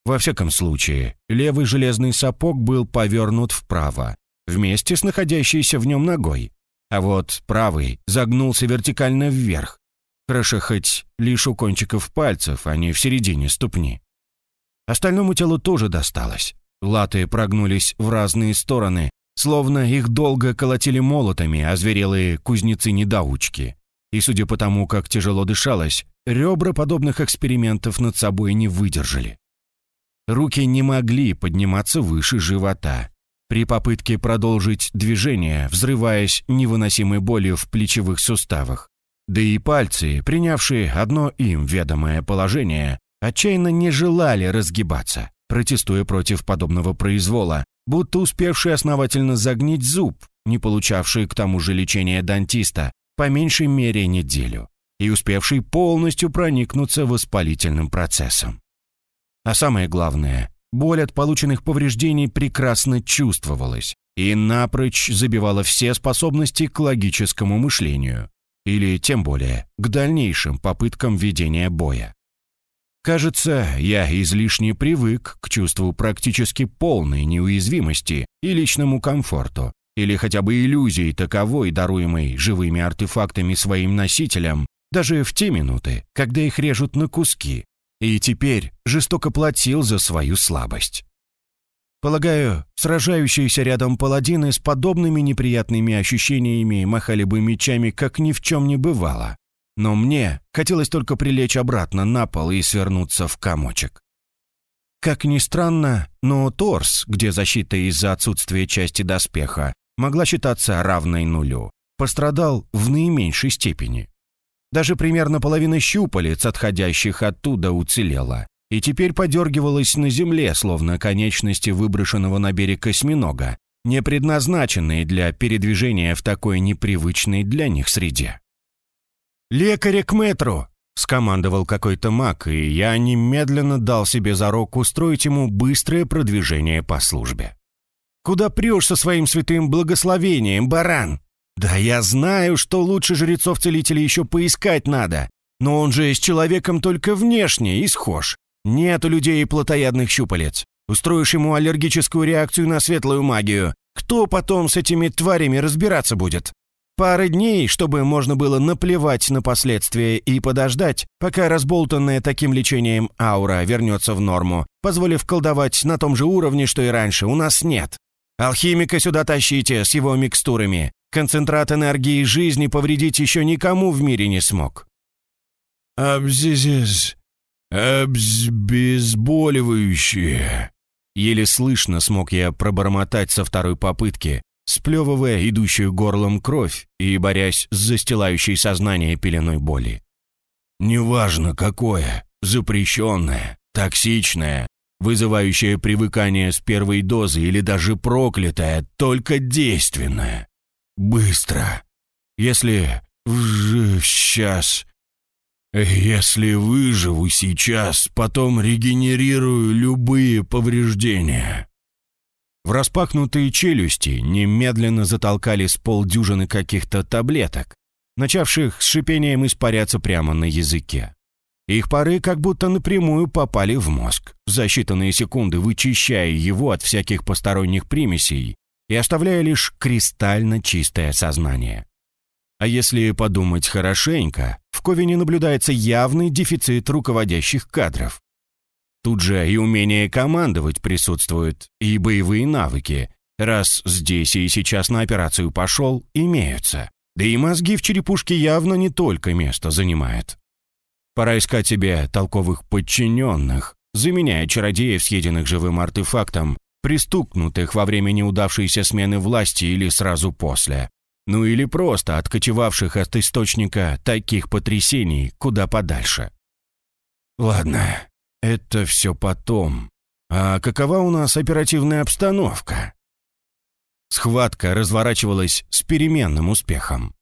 Во всяком случае, левый железный сапог был повернут вправо, вместе с находящейся в нем ногой, а вот правый загнулся вертикально вверх, хорошо хоть лишь у кончиков пальцев, а не в середине ступни. Остальному телу тоже досталось. Латы прогнулись в разные стороны, словно их долго колотили молотами озверелые кузнецы-недоучки. И судя по тому, как тяжело дышалось, ребра подобных экспериментов над собой не выдержали. Руки не могли подниматься выше живота. При попытке продолжить движение, взрываясь невыносимой болью в плечевых суставах. Да и пальцы, принявшие одно им ведомое положение, отчаянно не желали разгибаться, протестуя против подобного произвола, будто успевший основательно загнить зуб, не получавший к тому же лечения дантиста, по меньшей мере неделю, и успевший полностью проникнуться воспалительным процессом. А самое главное, боль от полученных повреждений прекрасно чувствовалась и напрочь забивала все способности к логическому мышлению, или тем более к дальнейшим попыткам ведения боя. Кажется, я излишне привык к чувству практически полной неуязвимости и личному комфорту, или хотя бы иллюзии таковой, даруемой живыми артефактами своим носителям, даже в те минуты, когда их режут на куски, и теперь жестоко платил за свою слабость. Полагаю, сражающиеся рядом паладины с подобными неприятными ощущениями махали бы мечами, как ни в чем не бывало но мне хотелось только прилечь обратно на пол и свернуться в комочек. Как ни странно, но торс, где защита из-за отсутствия части доспеха могла считаться равной нулю, пострадал в наименьшей степени. Даже примерно половина щупалец, отходящих оттуда, уцелела, и теперь подергивалась на земле, словно конечности выброшенного на берег осьминога, не предназначенные для передвижения в такой непривычной для них среде. «Лекаря к метру!» — скомандовал какой-то маг, и я немедленно дал себе зарок устроить ему быстрое продвижение по службе. «Куда прешь со своим святым благословением, баран? Да я знаю, что лучше жрецов-целителей еще поискать надо, но он же с человеком только внешне и схож. Нет у людей плотоядных щупалец. Устроишь ему аллергическую реакцию на светлую магию. Кто потом с этими тварями разбираться будет? Пары дней, чтобы можно было наплевать на последствия и подождать, пока разболтанная таким лечением аура вернется в норму, позволив колдовать на том же уровне, что и раньше, у нас нет. Алхимика сюда тащите с его микстурами. Концентрат энергии жизни повредить еще никому в мире не смог. «Абзизиз, обезболивающее», Еле слышно смог я пробормотать со второй попытки, сплевывая идущую горлом кровь и борясь с застилающей сознание пеленой боли. «Неважно какое, запрещенное, токсичное, вызывающее привыкание с первой дозы или даже проклятое, только действенное. Быстро. Если в сейчас... Если выживу сейчас, потом регенерирую любые повреждения. В распахнутые челюсти немедленно затолкали с полдюжины каких-то таблеток, начавших с шипением испаряться прямо на языке. Их пары как будто напрямую попали в мозг, за считанные секунды вычищая его от всяких посторонних примесей и оставляя лишь кристально чистое сознание. А если подумать хорошенько, в Ковине наблюдается явный дефицит руководящих кадров. Тут же и умение командовать присутствует, и боевые навыки. Раз здесь и сейчас на операцию пошел, имеются. Да и мозги в черепушке явно не только место занимают. Пора искать себе толковых подчиненных, заменяя чародеев, съеденных живым артефактом, пристукнутых во время неудавшейся смены власти или сразу после. Ну или просто откочевавших от источника таких потрясений куда подальше. Ладно, это все потом. А какова у нас оперативная обстановка? Схватка разворачивалась с переменным успехом.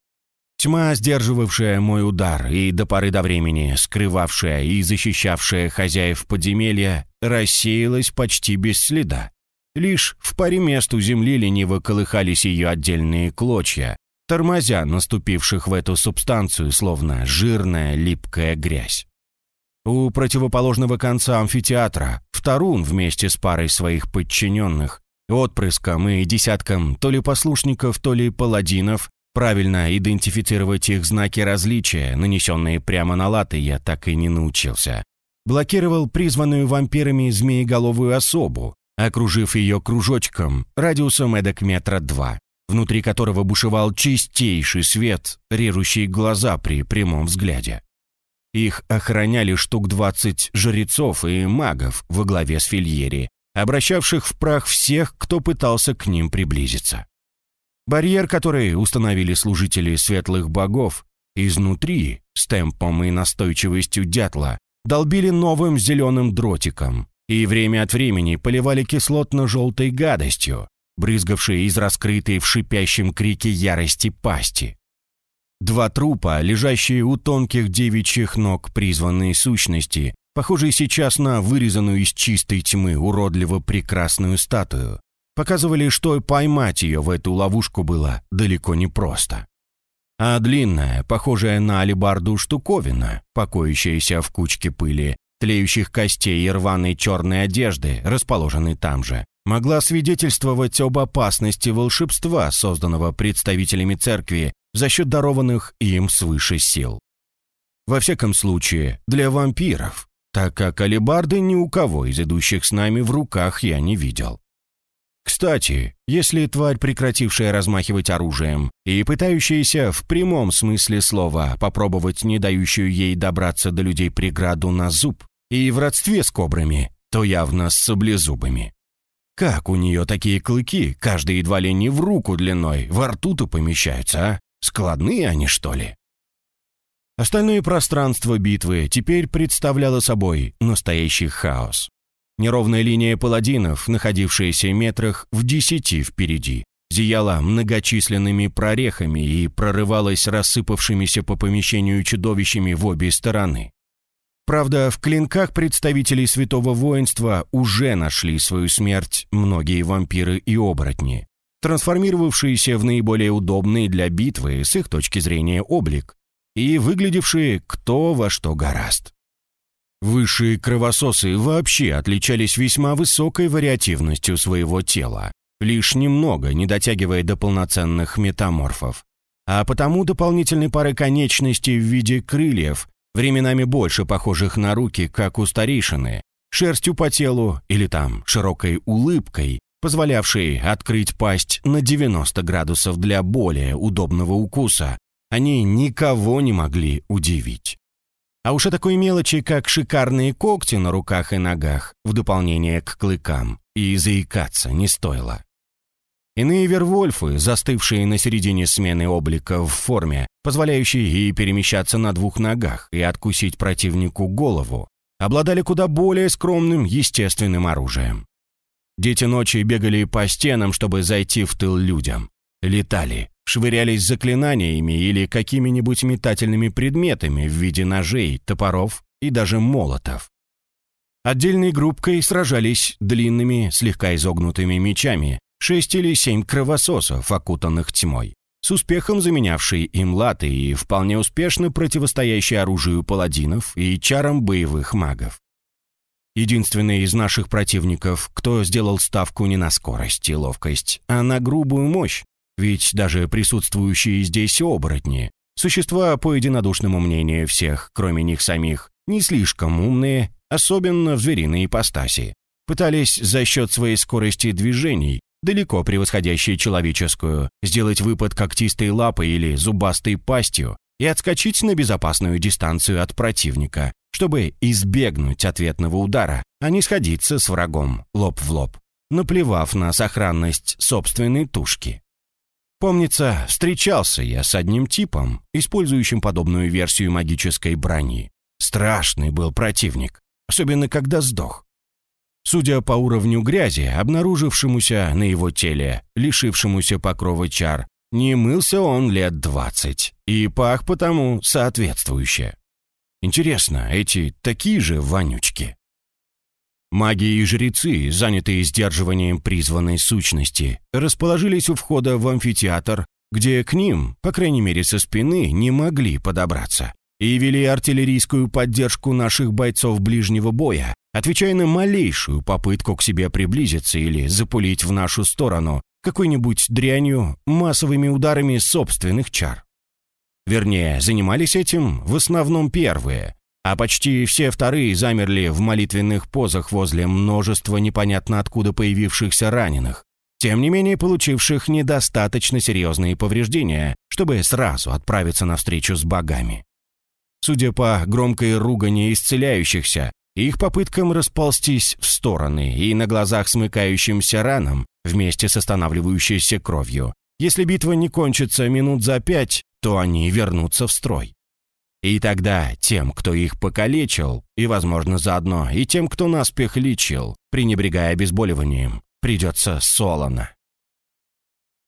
Тьма, сдерживавшая мой удар и до поры до времени скрывавшая и защищавшая хозяев подземелья, рассеялась почти без следа. Лишь в паре мест у земли лениво колыхались ее отдельные клочья, тормозя наступивших в эту субстанцию, словно жирная липкая грязь. У противоположного конца амфитеатра Вторун вместе с парой своих подчиненных, отпрыском и десятком то ли послушников, то ли паладинов, правильно идентифицировать их знаки различия, нанесенные прямо на латы, я так и не научился. Блокировал призванную вампирами змееголовую особу, окружив ее кружочком радиусом эдак метра два, внутри которого бушевал чистейший свет, режущий глаза при прямом взгляде. Их охраняли штук 20 жрецов и магов во главе с Фильери, обращавших в прах всех, кто пытался к ним приблизиться. Барьер, который установили служители светлых богов, изнутри, с темпом и настойчивостью дятла, долбили новым зеленым дротиком и время от времени поливали кислотно-желтой гадостью, брызгавшей из раскрытой в шипящем крике ярости пасти. Два трупа, лежащие у тонких девичьих ног призванные сущности, похожие сейчас на вырезанную из чистой тьмы уродливо прекрасную статую, показывали, что поймать ее в эту ловушку было далеко не просто. А длинная, похожая на алебарду штуковина, покоящаяся в кучке пыли, тлеющих костей и рваной черной одежды, расположенной там же, могла свидетельствовать об опасности волшебства, созданного представителями церкви за счет дарованных им свыше сил. Во всяком случае, для вампиров, так как алебарды ни у кого из идущих с нами в руках я не видел. Кстати, если тварь, прекратившая размахивать оружием и пытающаяся в прямом смысле слова попробовать не дающую ей добраться до людей преграду на зуб и в родстве с кобрами, то явно с саблезубами. Как у нее такие клыки, каждый едва ли не в руку длиной, во рту-то помещаются, а? Складные они, что ли? Остальное пространство битвы теперь представляло собой настоящий хаос. Неровная линия паладинов, находившаяся метрах в десяти впереди, зияла многочисленными прорехами и прорывалась рассыпавшимися по помещению чудовищами в обе стороны. Правда, в клинках представителей святого воинства уже нашли свою смерть многие вампиры и оборотни, трансформировавшиеся в наиболее удобный для битвы с их точки зрения облик и выглядевшие кто во что гораст. Высшие кровососы вообще отличались весьма высокой вариативностью своего тела, лишь немного не дотягивая до полноценных метаморфов. А потому дополнительной пары конечностей в виде крыльев, временами больше похожих на руки, как у старейшины, шерстью по телу или там широкой улыбкой, позволявшей открыть пасть на 90 градусов для более удобного укуса, они никого не могли удивить. А уж о такой мелочи, как шикарные когти на руках и ногах, в дополнение к клыкам, и заикаться не стоило. Иные вервольфы, застывшие на середине смены облика в форме, позволяющей и перемещаться на двух ногах и откусить противнику голову, обладали куда более скромным естественным оружием. Дети ночи бегали по стенам, чтобы зайти в тыл людям. Летали, швырялись заклинаниями или какими-нибудь метательными предметами в виде ножей, топоров и даже молотов. Отдельной группкой сражались длинными, слегка изогнутыми мечами шесть или семь кровососов, окутанных тьмой, с успехом заменявший им латы и вполне успешно противостоящий оружию паладинов и чарам боевых магов. Единственный из наших противников, кто сделал ставку не на скорость и ловкость, а на грубую мощь, ведь даже присутствующие здесь оборотни, существа, по единодушному мнению всех, кроме них самих, не слишком умные, особенно в звериной ипостаси, пытались за счет своей скорости движений, далеко превосходящей человеческую, сделать выпад когтистой лапой или зубастой пастью и отскочить на безопасную дистанцию от противника, чтобы избегнуть ответного удара, а не сходиться с врагом лоб в лоб, наплевав на сохранность собственной тушки. Помнится, встречался я с одним типом, использующим подобную версию магической брони. Страшный был противник, особенно когда сдох. Судя по уровню грязи, обнаружившемуся на его теле, лишившемуся покрова чар, не мылся он лет двадцать, и пах потому соответствующе. Интересно, эти такие же вонючки? Маги и жрецы, занятые сдерживанием призванной сущности, расположились у входа в амфитеатр, где к ним, по крайней мере со спины, не могли подобраться, и вели артиллерийскую поддержку наших бойцов ближнего боя, отвечая на малейшую попытку к себе приблизиться или запулить в нашу сторону какой-нибудь дрянью массовыми ударами собственных чар. Вернее, занимались этим в основном первые, а почти все вторые замерли в молитвенных позах возле множества непонятно откуда появившихся раненых, тем не менее получивших недостаточно серьезные повреждения, чтобы сразу отправиться на встречу с богами. судя по громкой ругани исцеляющихся, их попыткам расползтись в стороны и на глазах смыкающимся ранам вместе с останавливающейся кровью. Если битва не кончится минут за пять, то они вернутся в строй. И тогда тем, кто их покалечил, и, возможно, заодно и тем, кто наспех лечил, пренебрегая обезболиванием, придется солоно.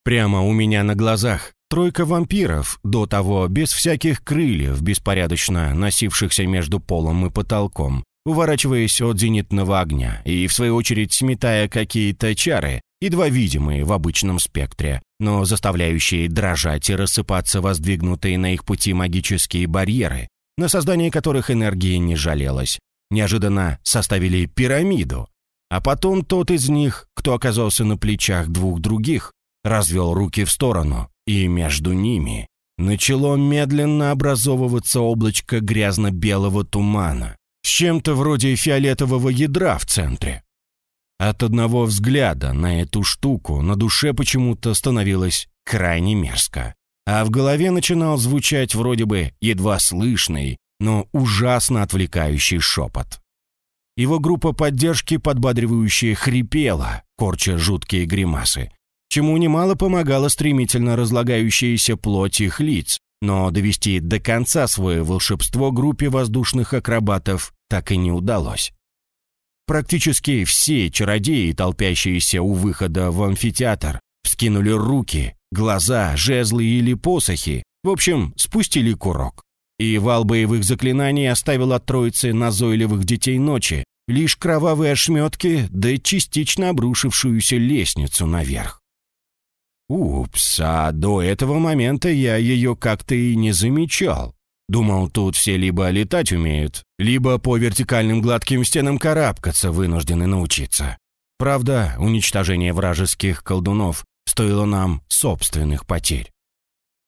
Прямо у меня на глазах тройка вампиров, до того без всяких крыльев, беспорядочно носившихся между полом и потолком, уворачиваясь от зенитного огня и, в свою очередь, сметая какие-то чары, едва видимые в обычном спектре, но заставляющие дрожать и рассыпаться воздвигнутые на их пути магические барьеры, на создание которых энергии не жалелось, неожиданно составили пирамиду. А потом тот из них, кто оказался на плечах двух других, развел руки в сторону, и между ними начало медленно образовываться облачко грязно-белого тумана, с чем-то вроде фиолетового ядра в центре. От одного взгляда на эту штуку на душе почему-то становилось крайне мерзко, а в голове начинал звучать вроде бы едва слышный, но ужасно отвлекающий шепот. Его группа поддержки подбадривающая хрипела, корча жуткие гримасы, чему немало помогала стремительно разлагающаяся плоть их лиц, но довести до конца свое волшебство группе воздушных акробатов так и не удалось. Практически все чародеи, толпящиеся у выхода в амфитеатр, вскинули руки, глаза, жезлы или посохи, в общем, спустили курок. И вал боевых заклинаний оставил от троицы назойливых детей ночи лишь кровавые ошметки да частично обрушившуюся лестницу наверх. Упс, а до этого момента я ее как-то и не замечал. Думал, тут все либо летать умеют, либо по вертикальным гладким стенам карабкаться вынуждены научиться. Правда, уничтожение вражеских колдунов стоило нам собственных потерь.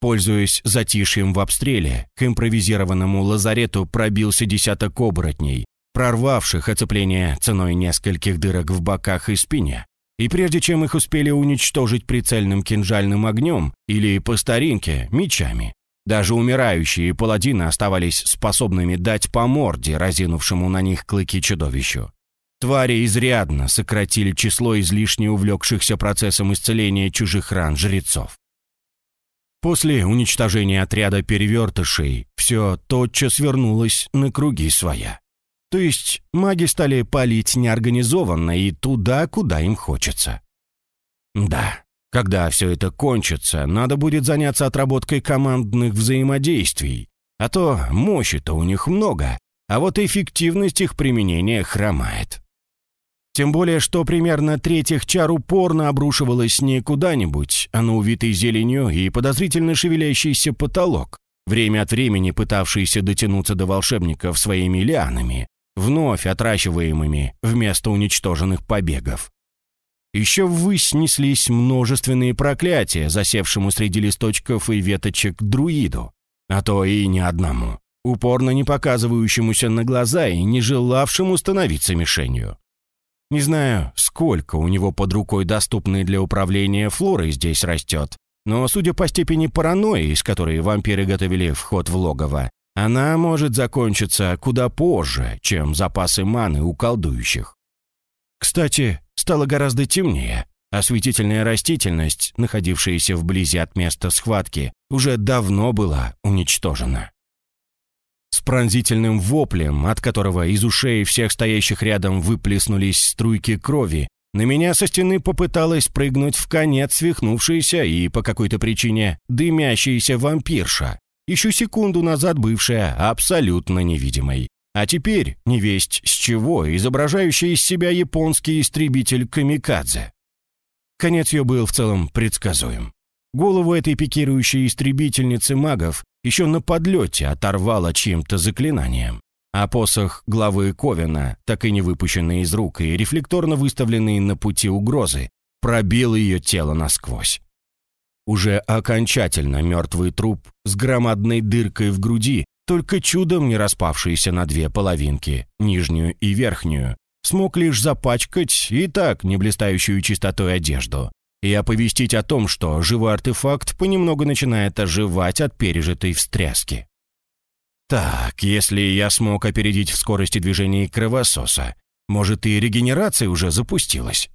Пользуясь затишьем в обстреле, к импровизированному лазарету пробился десяток оборотней, прорвавших оцепление ценой нескольких дырок в боках и спине. И прежде чем их успели уничтожить прицельным кинжальным огнем или по старинке мечами, даже умирающие паладины оставались способными дать по морде разинувшему на них клыки чудовищу. Твари изрядно сократили число излишне увлекшихся процессом исцеления чужих ран жрецов. После уничтожения отряда перевертышей все тотчас вернулось на круги своя. То есть маги стали палить неорганизованно и туда, куда им хочется. Да, когда все это кончится, надо будет заняться отработкой командных взаимодействий, а то мощи-то у них много, а вот эффективность их применения хромает. Тем более, что примерно треть их чар упорно обрушивалась не куда-нибудь, а на увитый зеленью и подозрительно шевелящийся потолок, время от времени пытавшийся дотянуться до волшебников своими лианами, вновь отращиваемыми вместо уничтоженных побегов. Еще ввысь неслись множественные проклятия, засевшему среди листочков и веточек друиду, а то и не одному, упорно не показывающемуся на глаза и не желавшему становиться мишенью. Не знаю, сколько у него под рукой доступной для управления флорой здесь растет, но, судя по степени паранойи, с которой вампиры готовили вход в логово, она может закончиться куда позже, чем запасы маны у колдующих. Кстати, стало гораздо темнее. Осветительная растительность, находившаяся вблизи от места схватки, уже давно была уничтожена. С пронзительным воплем, от которого из ушей всех стоящих рядом выплеснулись струйки крови, на меня со стены попыталась прыгнуть в конец свихнувшаяся и по какой-то причине дымящаяся вампирша, еще секунду назад бывшая абсолютно невидимой. А теперь, невесть с чего, изображающая из себя японский истребитель «Камикадзе». Конец ее был в целом предсказуем. Голову этой пикирующей истребительницы магов еще на подлете оторвало чьим-то заклинанием. А посох главы Ковина, так и не выпущенный из рук и рефлекторно выставленный на пути угрозы, пробил ее тело насквозь. Уже окончательно мертвый труп с громадной дыркой в груди только чудом не распавшийся на две половинки, нижнюю и верхнюю, смог лишь запачкать и так не блистающую чистотой одежду и оповестить о том, что живой артефакт понемногу начинает оживать от пережитой встряски. Так, если я смог опередить в скорости движения кровососа, может и регенерация уже запустилась?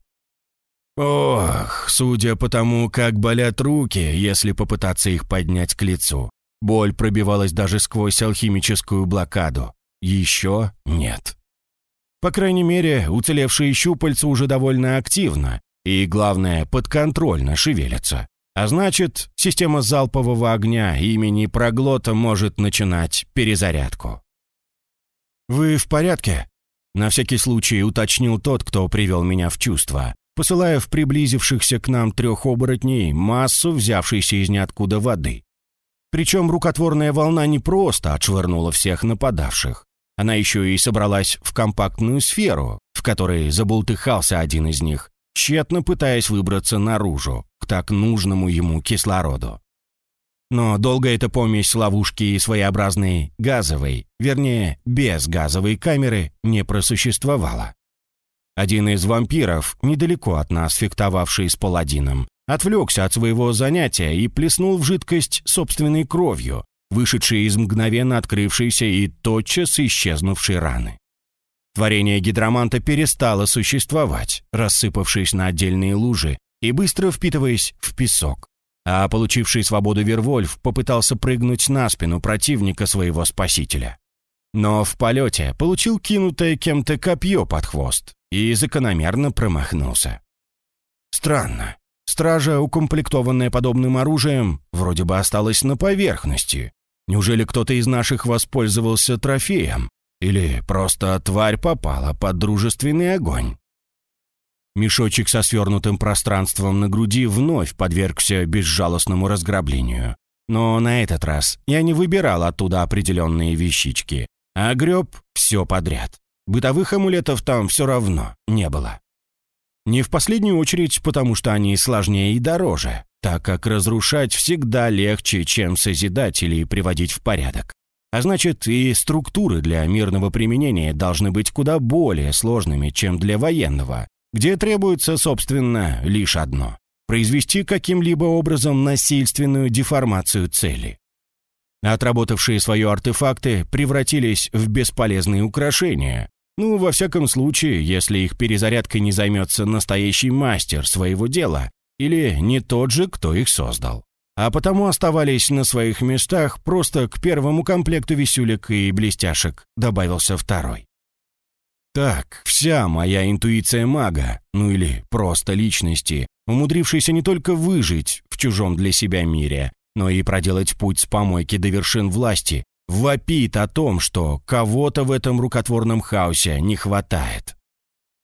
Ох, судя по тому, как болят руки, если попытаться их поднять к лицу. Боль пробивалась даже сквозь алхимическую блокаду. Еще нет. По крайней мере, уцелевшие щупальца уже довольно активно и, главное, подконтрольно шевелятся. А значит, система залпового огня имени Проглота может начинать перезарядку. «Вы в порядке?» На всякий случай уточнил тот, кто привел меня в чувство, посылая в приблизившихся к нам трех оборотней массу взявшейся из ниоткуда воды. Причем рукотворная волна не просто отшвырнула всех нападавших. Она еще и собралась в компактную сферу, в которой забултыхался один из них, тщетно пытаясь выбраться наружу, к так нужному ему кислороду. Но долго эта помесь ловушки и своеобразной газовой, вернее, без газовой камеры, не просуществовала. Один из вампиров, недалеко от нас фехтовавший с паладином, отвлекся от своего занятия и плеснул в жидкость собственной кровью, вышедшей из мгновенно открывшейся и тотчас исчезнувшей раны. Творение гидроманта перестало существовать, рассыпавшись на отдельные лужи и быстро впитываясь в песок. А получивший свободу Вервольф попытался прыгнуть на спину противника своего спасителя. Но в полете получил кинутое кем-то копье под хвост и закономерно промахнулся. Странно. Стража, укомплектованная подобным оружием, вроде бы осталась на поверхности. Неужели кто-то из наших воспользовался трофеем? Или просто тварь попала под дружественный огонь? Мешочек со свернутым пространством на груди вновь подвергся безжалостному разграблению. Но на этот раз я не выбирал оттуда определенные вещички, а греб все подряд. Бытовых амулетов там все равно не было. Не в последнюю очередь, потому что они сложнее и дороже, так как разрушать всегда легче, чем созидать или приводить в порядок. А значит, и структуры для мирного применения должны быть куда более сложными, чем для военного, где требуется, собственно, лишь одно – произвести каким-либо образом насильственную деформацию цели. Отработавшие свое артефакты превратились в бесполезные украшения, ну, во всяком случае, если их перезарядкой не займется настоящий мастер своего дела или не тот же, кто их создал. А потому оставались на своих местах просто к первому комплекту висюлек и блестяшек добавился второй. Так, вся моя интуиция мага, ну или просто личности, умудрившейся не только выжить в чужом для себя мире, но и проделать путь с помойки до вершин власти, вопит о том, что кого-то в этом рукотворном хаосе не хватает.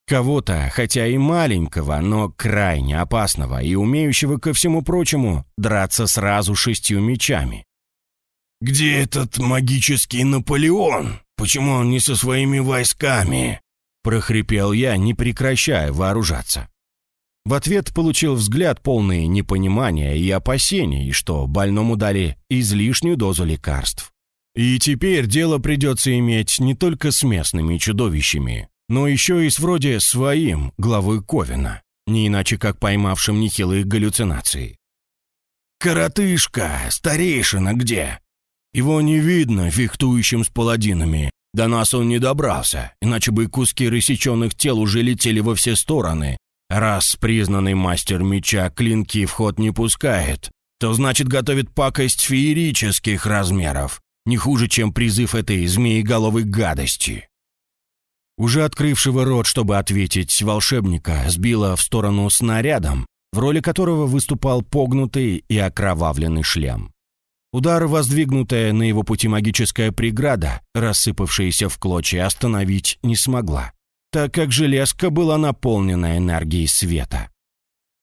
Кого-то, хотя и маленького, но крайне опасного и умеющего ко всему прочему драться сразу шестью мечами. «Где этот магический Наполеон? Почему он не со своими войсками?» прохрипел я, не прекращая вооружаться. В ответ получил взгляд полный непонимания и опасений, что больному дали излишнюю дозу лекарств. И теперь дело придется иметь не только с местными чудовищами, но еще и с вроде своим, главой Ковина, не иначе как поймавшим нехилые галлюцинации. «Коротышка, старейшина где?» Его не видно фехтующим с паладинами. До нас он не добрался, иначе бы куски рассеченных тел уже летели во все стороны. Раз признанный мастер меча клинки в ход не пускает, то значит готовит пакость феерических размеров не хуже, чем призыв этой змееголовой гадости. Уже открывшего рот, чтобы ответить, волшебника сбило в сторону снарядом, в роли которого выступал погнутый и окровавленный шлем. Удар, воздвигнутая на его пути магическая преграда, рассыпавшаяся в клочья, остановить не смогла, так как железка была наполнена энергией света.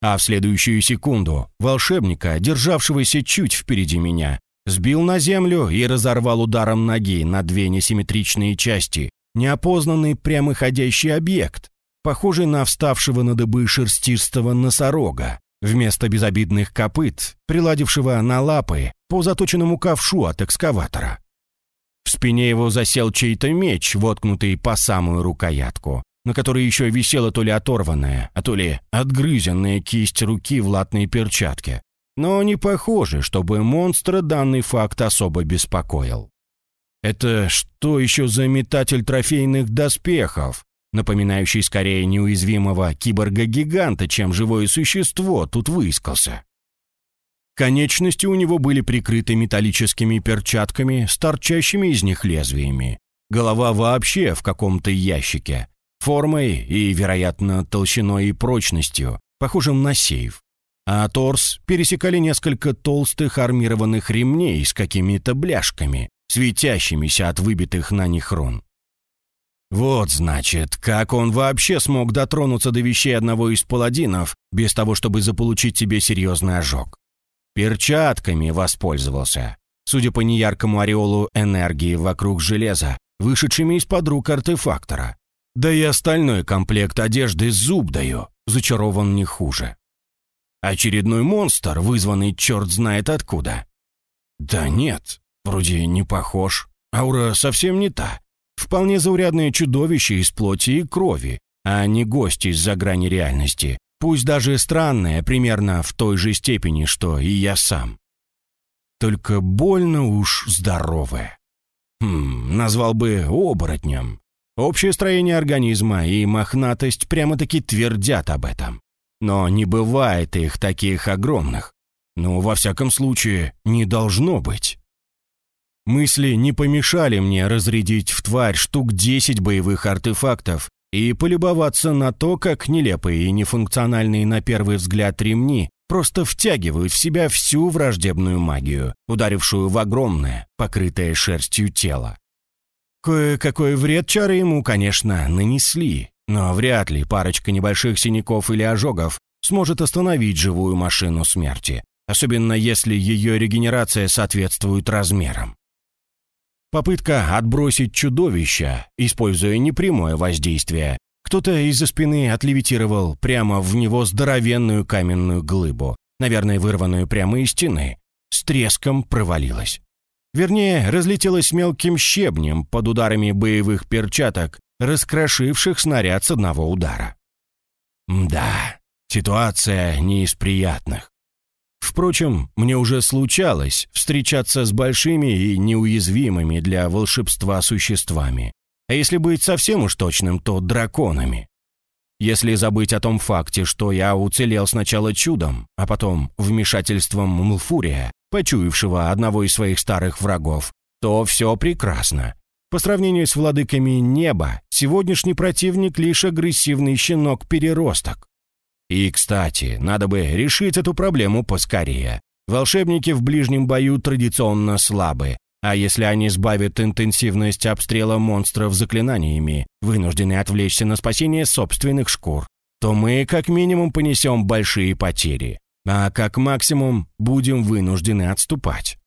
А в следующую секунду волшебника, державшегося чуть впереди меня, Сбил на землю и разорвал ударом ноги на две несимметричные части неопознанный прямоходящий объект, похожий на вставшего на дыбы шерстистого носорога, вместо безобидных копыт, приладившего на лапы по заточенному ковшу от экскаватора. В спине его засел чей-то меч, воткнутый по самую рукоятку, на которой еще висела то ли оторванная, а то ли отгрызенная кисть руки в латной перчатке, но не похоже, чтобы монстра данный факт особо беспокоил. Это что еще за метатель трофейных доспехов, напоминающий скорее неуязвимого киборга-гиганта, чем живое существо, тут выискался? Конечности у него были прикрыты металлическими перчатками с торчащими из них лезвиями. Голова вообще в каком-то ящике. Формой и, вероятно, толщиной и прочностью, похожим на сейф. А торс пересекали несколько толстых армированных ремней с какими-то бляшками, светящимися от выбитых на них рун. Вот, значит, как он вообще смог дотронуться до вещей одного из паладинов без того, чтобы заполучить себе серьезный ожог. Перчатками воспользовался, судя по неяркому ореолу энергии вокруг железа, вышедшими из-под рук артефактора. Да и остальной комплект одежды зуб даю, зачарован не хуже. Очередной монстр, вызванный черт знает откуда. Да нет, вроде не похож. Аура совсем не та. Вполне заурядное чудовище из плоти и крови, а не гость из-за грани реальности. Пусть даже странное, примерно в той же степени, что и я сам. Только больно уж здоровое. Хм, назвал бы оборотнем. Общее строение организма и мохнатость прямо-таки твердят об этом. Но не бывает их таких огромных. Ну, во всяком случае, не должно быть. Мысли не помешали мне разрядить в тварь штук 10 боевых артефактов и полюбоваться на то, как нелепые и нефункциональные на первый взгляд ремни просто втягивают в себя всю враждебную магию, ударившую в огромное, покрытое шерстью тело. Кое-какой вред чары ему, конечно, нанесли, но вряд ли парочка небольших синяков или ожогов сможет остановить живую машину смерти, особенно если ее регенерация соответствует размерам. Попытка отбросить чудовище, используя непрямое воздействие, кто-то из-за спины отлевитировал прямо в него здоровенную каменную глыбу, наверное, вырванную прямо из стены, с треском провалилась. Вернее, разлетелась мелким щебнем под ударами боевых перчаток, раскрошивших снаряд с одного удара. Да, ситуация не из приятных. Впрочем, мне уже случалось встречаться с большими и неуязвимыми для волшебства существами. А если быть совсем уж точным, то драконами. Если забыть о том факте, что я уцелел сначала чудом, а потом вмешательством Млфурия, почуявшего одного из своих старых врагов, то все прекрасно. По сравнению с владыками неба, сегодняшний противник лишь агрессивный щенок-переросток. И, кстати, надо бы решить эту проблему поскорее. Волшебники в ближнем бою традиционно слабы, а если они сбавят интенсивность обстрела монстров заклинаниями, вынуждены отвлечься на спасение собственных шкур, то мы как минимум понесем большие потери а как максимум будем вынуждены отступать.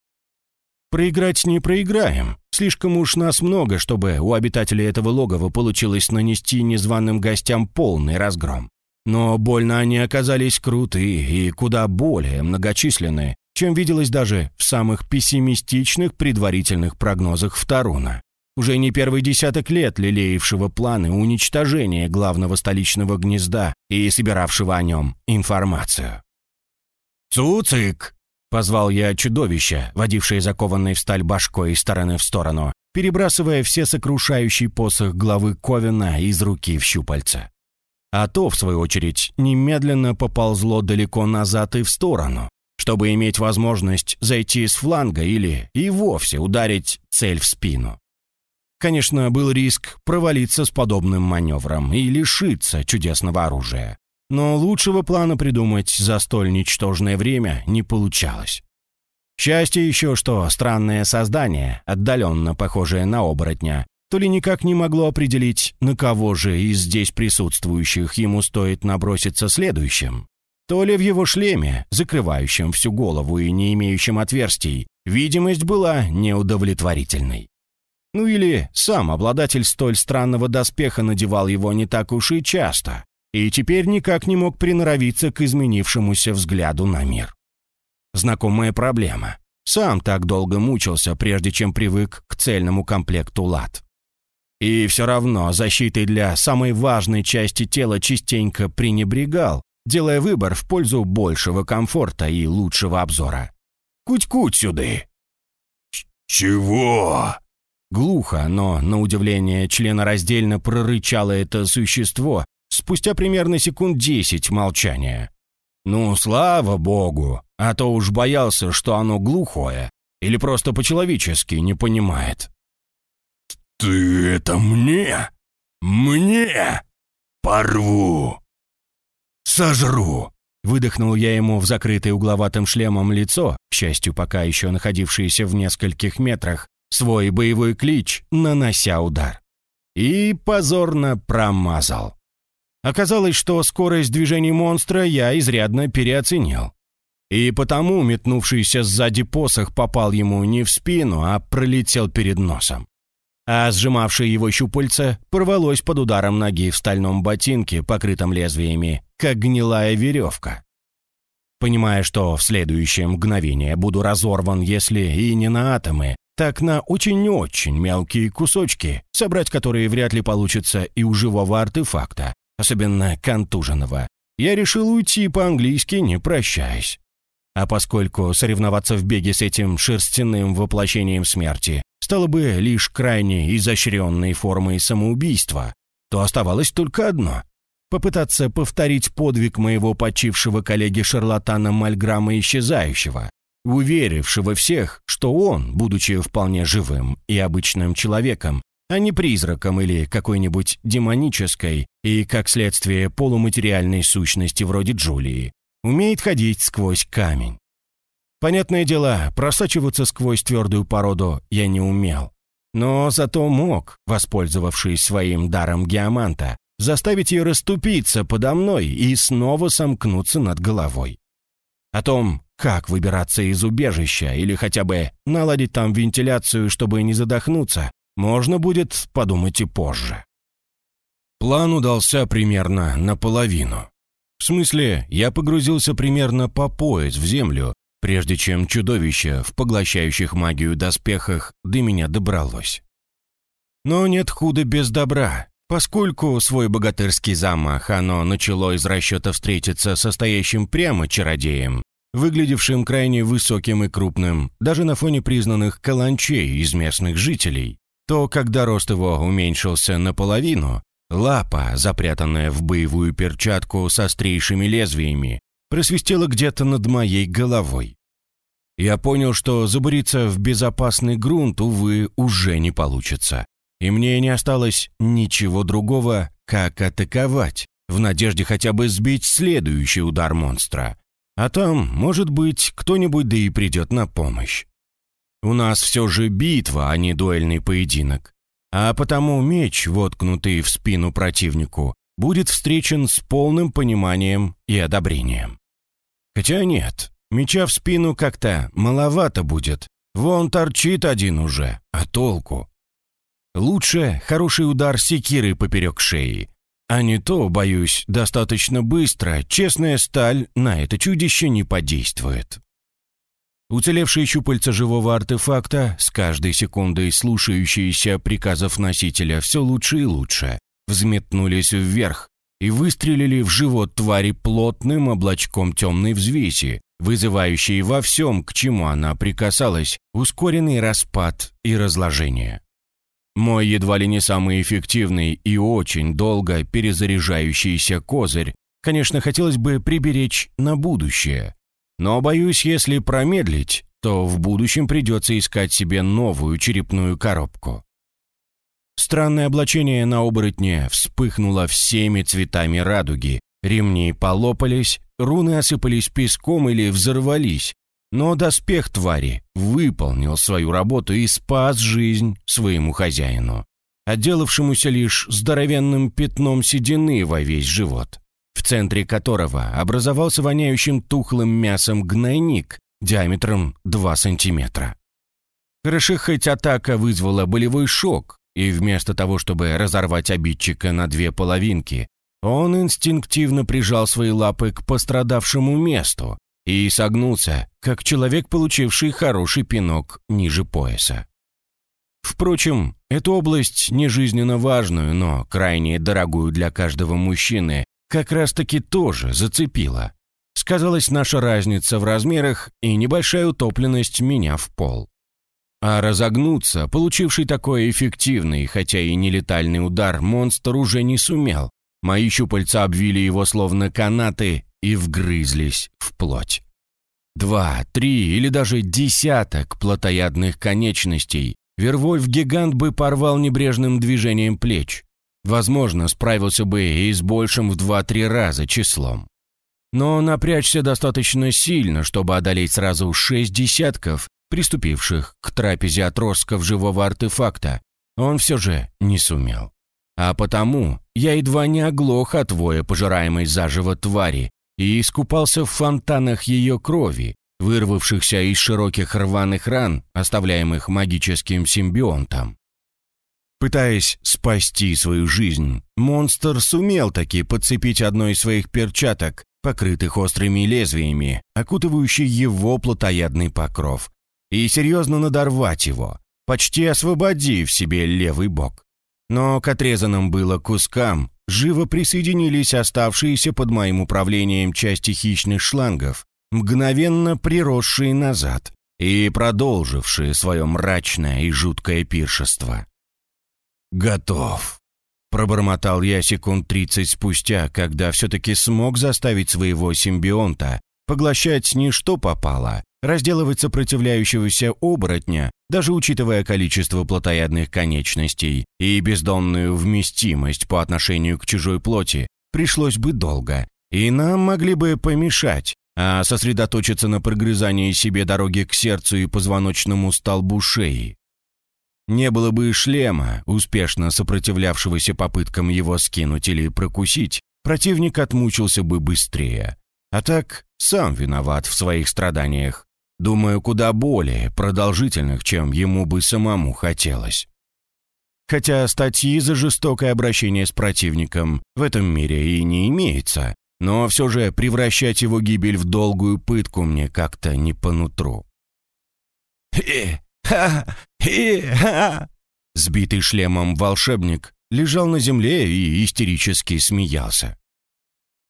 Проиграть не проиграем. Слишком уж нас много, чтобы у обитателей этого логова получилось нанести незваным гостям полный разгром. Но больно они оказались крутые и куда более многочисленные, чем виделось даже в самых пессимистичных предварительных прогнозах Вторуна. Уже не первый десяток лет лелеявшего планы уничтожения главного столичного гнезда и собиравшего о нем информацию. «Цуцик!» — позвал я чудовище, водившее закованной в сталь башкой из стороны в сторону, перебрасывая все сокрушающий посох главы Ковина из руки в щупальца. А то, в свою очередь, немедленно поползло далеко назад и в сторону, чтобы иметь возможность зайти с фланга или и вовсе ударить цель в спину. Конечно, был риск провалиться с подобным маневром и лишиться чудесного оружия. Но лучшего плана придумать за столь ничтожное время не получалось. Счастье еще, что странное создание, отдаленно похожее на оборотня, то ли никак не могло определить, на кого же из здесь присутствующих ему стоит наброситься следующим, то ли в его шлеме, закрывающем всю голову и не имеющем отверстий, видимость была неудовлетворительной. Ну или сам обладатель столь странного доспеха надевал его не так уж и часто, и теперь никак не мог приноровиться к изменившемуся взгляду на мир. Знакомая проблема. Сам так долго мучился, прежде чем привык к цельному комплекту лад. И все равно защитой для самой важной части тела частенько пренебрегал, делая выбор в пользу большего комфорта и лучшего обзора. «Куть-куть сюды!» «Чего?» Глухо, но, на удивление, членораздельно прорычало это существо спустя примерно секунд десять молчания. Ну, слава богу, а то уж боялся, что оно глухое или просто по-человечески не понимает. «Ты это мне? Мне? Порву! Сожру!» Выдохнул я ему в закрытое угловатым шлемом лицо, к счастью, пока еще находившееся в нескольких метрах, свой боевой клич, нанося удар. И позорно промазал. Оказалось, что скорость движений монстра я изрядно переоценил. И потому метнувшийся сзади посох попал ему не в спину, а пролетел перед носом. А сжимавшее его щупальце порвалось под ударом ноги в стальном ботинке, покрытом лезвиями, как гнилая веревка. Понимая, что в следующее мгновение буду разорван, если и не на атомы, так на очень-очень мелкие кусочки, собрать которые вряд ли получится и у живого артефакта, особенно контуженного, я решил уйти по-английски, не прощаясь. А поскольку соревноваться в беге с этим шерстяным воплощением смерти стало бы лишь крайне изощренной формой самоубийства, то оставалось только одно — попытаться повторить подвиг моего почившего коллеги-шарлатана Мальграма Исчезающего, уверившего всех, что он, будучи вполне живым и обычным человеком, а не призраком или какой-нибудь демонической и, как следствие, полуматериальной сущности вроде Джулии, умеет ходить сквозь камень. Понятное дело, просачиваться сквозь твердую породу я не умел. Но зато мог, воспользовавшись своим даром геоманта, заставить ее расступиться подо мной и снова сомкнуться над головой. О том, как выбираться из убежища или хотя бы наладить там вентиляцию, чтобы не задохнуться, можно будет подумать и позже. План удался примерно наполовину. В смысле, я погрузился примерно по пояс в землю, прежде чем чудовище в поглощающих магию доспехах до меня добралось. Но нет худа без добра, поскольку свой богатырский замах оно начало из расчета встретиться со стоящим прямо чародеем, выглядевшим крайне высоким и крупным, даже на фоне признанных каланчей из местных жителей, то когда рост его уменьшился наполовину, лапа, запрятанная в боевую перчатку с острейшими лезвиями, просвистела где-то над моей головой. Я понял, что забуриться в безопасный грунт, увы, уже не получится. И мне не осталось ничего другого, как атаковать, в надежде хотя бы сбить следующий удар монстра, а там, может быть, кто-нибудь да и придет на помощь. У нас все же битва, а не дуэльный поединок. А потому меч, воткнутый в спину противнику, будет встречен с полным пониманием и одобрением. Хотя нет, меча в спину как-то маловато будет. Вон торчит один уже, а толку? Лучше хороший удар секиры поперек шеи, а не то, боюсь, достаточно быстро честная сталь на это чудище не подействует. Уцелевшие щупальца живого артефакта, с каждой секундой слушающиеся приказов носителя все лучше и лучше, взметнулись вверх и выстрелили в живот твари плотным облачком темной взвеси, вызывающей во всем, к чему она прикасалась, ускоренный распад и разложение. Мой едва ли не самый эффективный и очень долго перезаряжающийся козырь, конечно, хотелось бы приберечь на будущее. Но, боюсь, если промедлить, то в будущем придется искать себе новую черепную коробку. Странное облачение на оборотне вспыхнуло всеми цветами радуги, ремни полопались, руны осыпались песком или взорвались, но доспех твари выполнил свою работу и спас жизнь своему хозяину, отделавшемуся лишь здоровенным пятном седины во весь живот, в центре которого образовался воняющим тухлым мясом гнойник диаметром 2 сантиметра. Хорошо, хоть атака вызвала болевой шок, и вместо того, чтобы разорвать обидчика на две половинки, он инстинктивно прижал свои лапы к пострадавшему месту, и согнулся, как человек, получивший хороший пинок ниже пояса. Впрочем, эту область не жизненно важную, но крайне дорогую для каждого мужчины, как раз-таки тоже зацепила. Сказалась наша разница в размерах и небольшая утопленность меня в пол. А разогнуться, получивший такой эффективный, хотя и нелетальный удар, монстр уже не сумел. Мои щупальца обвили его словно канаты и вгрызлись в плоть. Два, три или даже десяток плотоядных конечностей Вервольф-гигант бы порвал небрежным движением плеч. Возможно, справился бы и с большим в два-три раза числом. Но напрячься достаточно сильно, чтобы одолеть сразу шесть десятков, приступивших к трапезе отростков живого артефакта, он все же не сумел. А потому я едва не оглох от воя пожираемой заживо твари и искупался в фонтанах ее крови, вырвавшихся из широких рваных ран, оставляемых магическим симбионтом. Пытаясь спасти свою жизнь, монстр сумел таки подцепить одной из своих перчаток, покрытых острыми лезвиями, окутывающий его плотоядный покров, и серьезно надорвать его, почти освободив себе левый бок. Но к отрезанным было кускам живо присоединились оставшиеся под моим управлением части хищных шлангов, мгновенно приросшие назад и продолжившие свое мрачное и жуткое пиршество. «Готов», — пробормотал я секунд тридцать спустя, когда все-таки смог заставить своего симбионта поглощать не что попало, разделывать сопротивляющегося оборотня, даже учитывая количество плотоядных конечностей и бездонную вместимость по отношению к чужой плоти, пришлось бы долго, и нам могли бы помешать, а сосредоточиться на прогрызании себе дороги к сердцу и позвоночному столбу шеи. Не было бы шлема, успешно сопротивлявшегося попыткам его скинуть или прокусить, противник отмучился бы быстрее. А так, сам виноват в своих страданиях. Думаю, куда более продолжительных, чем ему бы самому хотелось. Хотя статьи за жестокое обращение с противником в этом мире и не имеется, но все же превращать его гибель в долгую пытку мне как-то не по нутру. «Хе-ха-хе-ха!» Сбитый шлемом волшебник лежал на земле и истерически смеялся.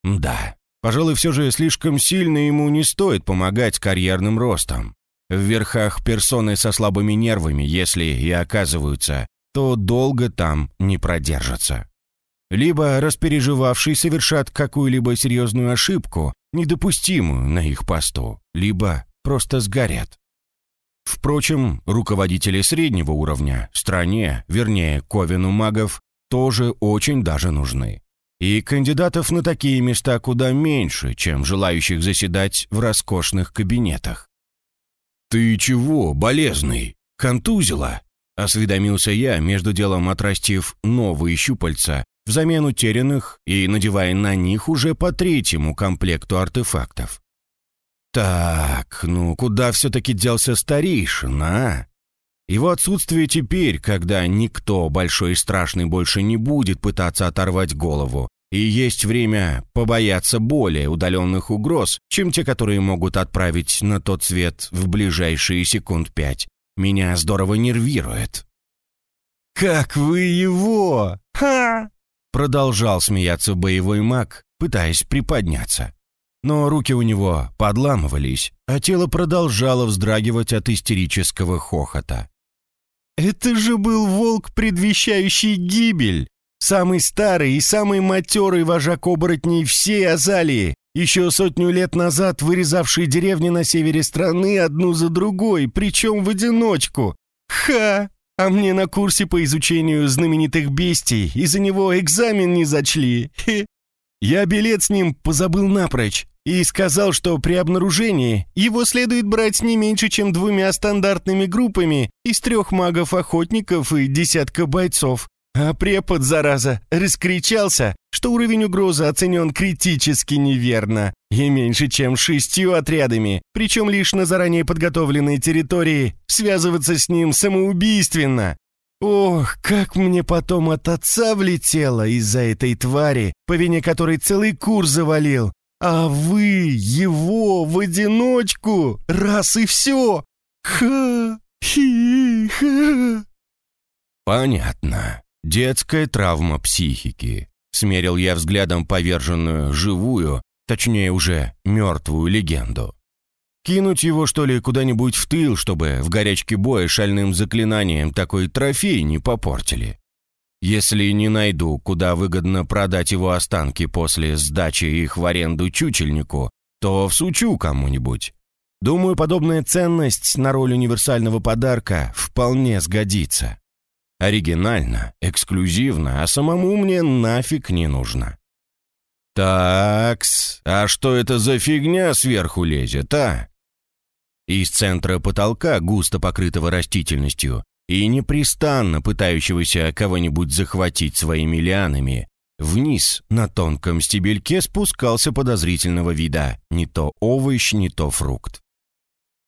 Да, пожалуй, все же слишком сильно ему не стоит помогать карьерным ростом. В верхах персоны со слабыми нервами, если и оказываются, то долго там не продержатся. Либо распереживавшие совершат какую-либо серьезную ошибку, недопустимую на их посту, либо просто сгорят. Впрочем, руководители среднего уровня стране, вернее, ковину магов, тоже очень даже нужны. И кандидатов на такие места куда меньше, чем желающих заседать в роскошных кабинетах. «Ты чего, болезный? Контузила?» — осведомился я, между делом отрастив новые щупальца взамен утерянных и надевая на них уже по третьему комплекту артефактов. Так, ну куда все-таки делся старейшина, а? Его отсутствие теперь, когда никто большой и страшный больше не будет пытаться оторвать голову, и есть время побояться более удаленных угроз, чем те, которые могут отправить на тот свет в ближайшие секунд пять, меня здорово нервирует. «Как вы его? Ха!» Продолжал смеяться боевой маг, пытаясь приподняться. Но руки у него подламывались, а тело продолжало вздрагивать от истерического хохота. «Это же был волк, предвещающий гибель! Самый старый и самый матерый вожак оборотней всей Азалии, еще сотню лет назад вырезавший деревни на севере страны одну за другой, причем в одиночку. Ха! А мне на курсе по изучению знаменитых бестий из-за него экзамен не зачли. Хе. Я билет с ним позабыл напрочь и сказал, что при обнаружении его следует брать не меньше, чем двумя стандартными группами из трех магов-охотников и десятка бойцов. А препод, зараза, раскричался, что уровень угрозы оценен критически неверно и меньше, чем шестью отрядами, причем лишь на заранее подготовленной территории, связываться с ним самоубийственно. Ох, как мне потом от отца влетело из-за этой твари, по вине которой целый курс завалил. А вы его в одиночку, раз и все. Ха-хи-ха. Понятно. Детская травма психики. Смерил я взглядом поверженную, живую, точнее уже мертвую легенду. Кинуть его, что ли, куда-нибудь в тыл, чтобы в горячке боя шальным заклинанием такой трофей не попортили? Если не найду, куда выгодно продать его останки после сдачи их в аренду чучельнику, то всучу кому-нибудь. Думаю, подобная ценность на роль универсального подарка вполне сгодится. Оригинально, эксклюзивно, а самому мне нафиг не нужно. Такс, а что это за фигня сверху лезет, а? Из центра потолка, густо покрытого растительностью, и непрестанно пытающегося кого-нибудь захватить своими лианами, вниз на тонком стебельке спускался подозрительного вида не то овощ, не то фрукт.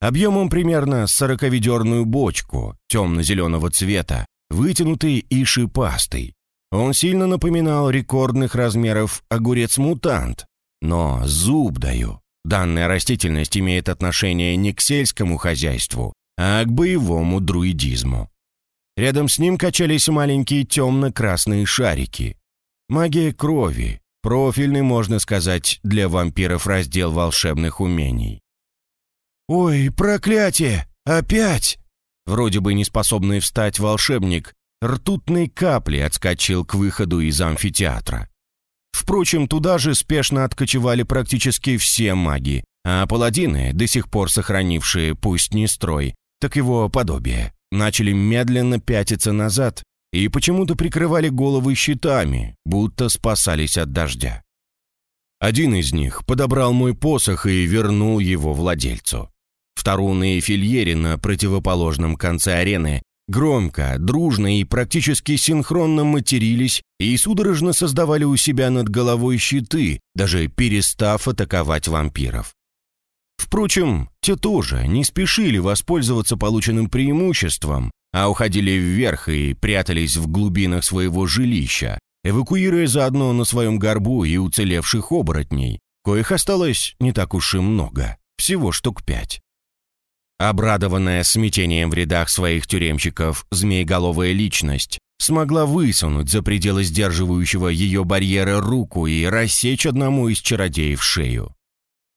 Объемом примерно сороковедерную бочку темно-зеленого цвета, вытянутый и шипастый. Он сильно напоминал рекордных размеров огурец-мутант, но зуб даю. Данная растительность имеет отношение не к сельскому хозяйству, а к боевому друидизму. Рядом с ним качались маленькие темно-красные шарики. Магия крови, профильный, можно сказать, для вампиров раздел волшебных умений. «Ой, проклятие! Опять!» Вроде бы неспособный встать волшебник ртутной капли отскочил к выходу из амфитеатра. Впрочем, туда же спешно откочевали практически все маги, а паладины, до сих пор сохранившие пусть не строй, так его подобие, начали медленно пятиться назад и почему-то прикрывали головы щитами, будто спасались от дождя. Один из них подобрал мой посох и вернул его владельцу. Вторуны и фильери на противоположном конце арены громко, дружно и практически синхронно матерились и судорожно создавали у себя над головой щиты, даже перестав атаковать вампиров. Впрочем, те тоже не спешили воспользоваться полученным преимуществом, а уходили вверх и прятались в глубинах своего жилища, эвакуируя заодно на своем горбу и уцелевших оборотней, коих осталось не так уж и много, всего штук пять. Обрадованная смятением в рядах своих тюремщиков, змееголовая личность смогла высунуть за пределы сдерживающего ее барьера руку и рассечь одному из чародеев шею.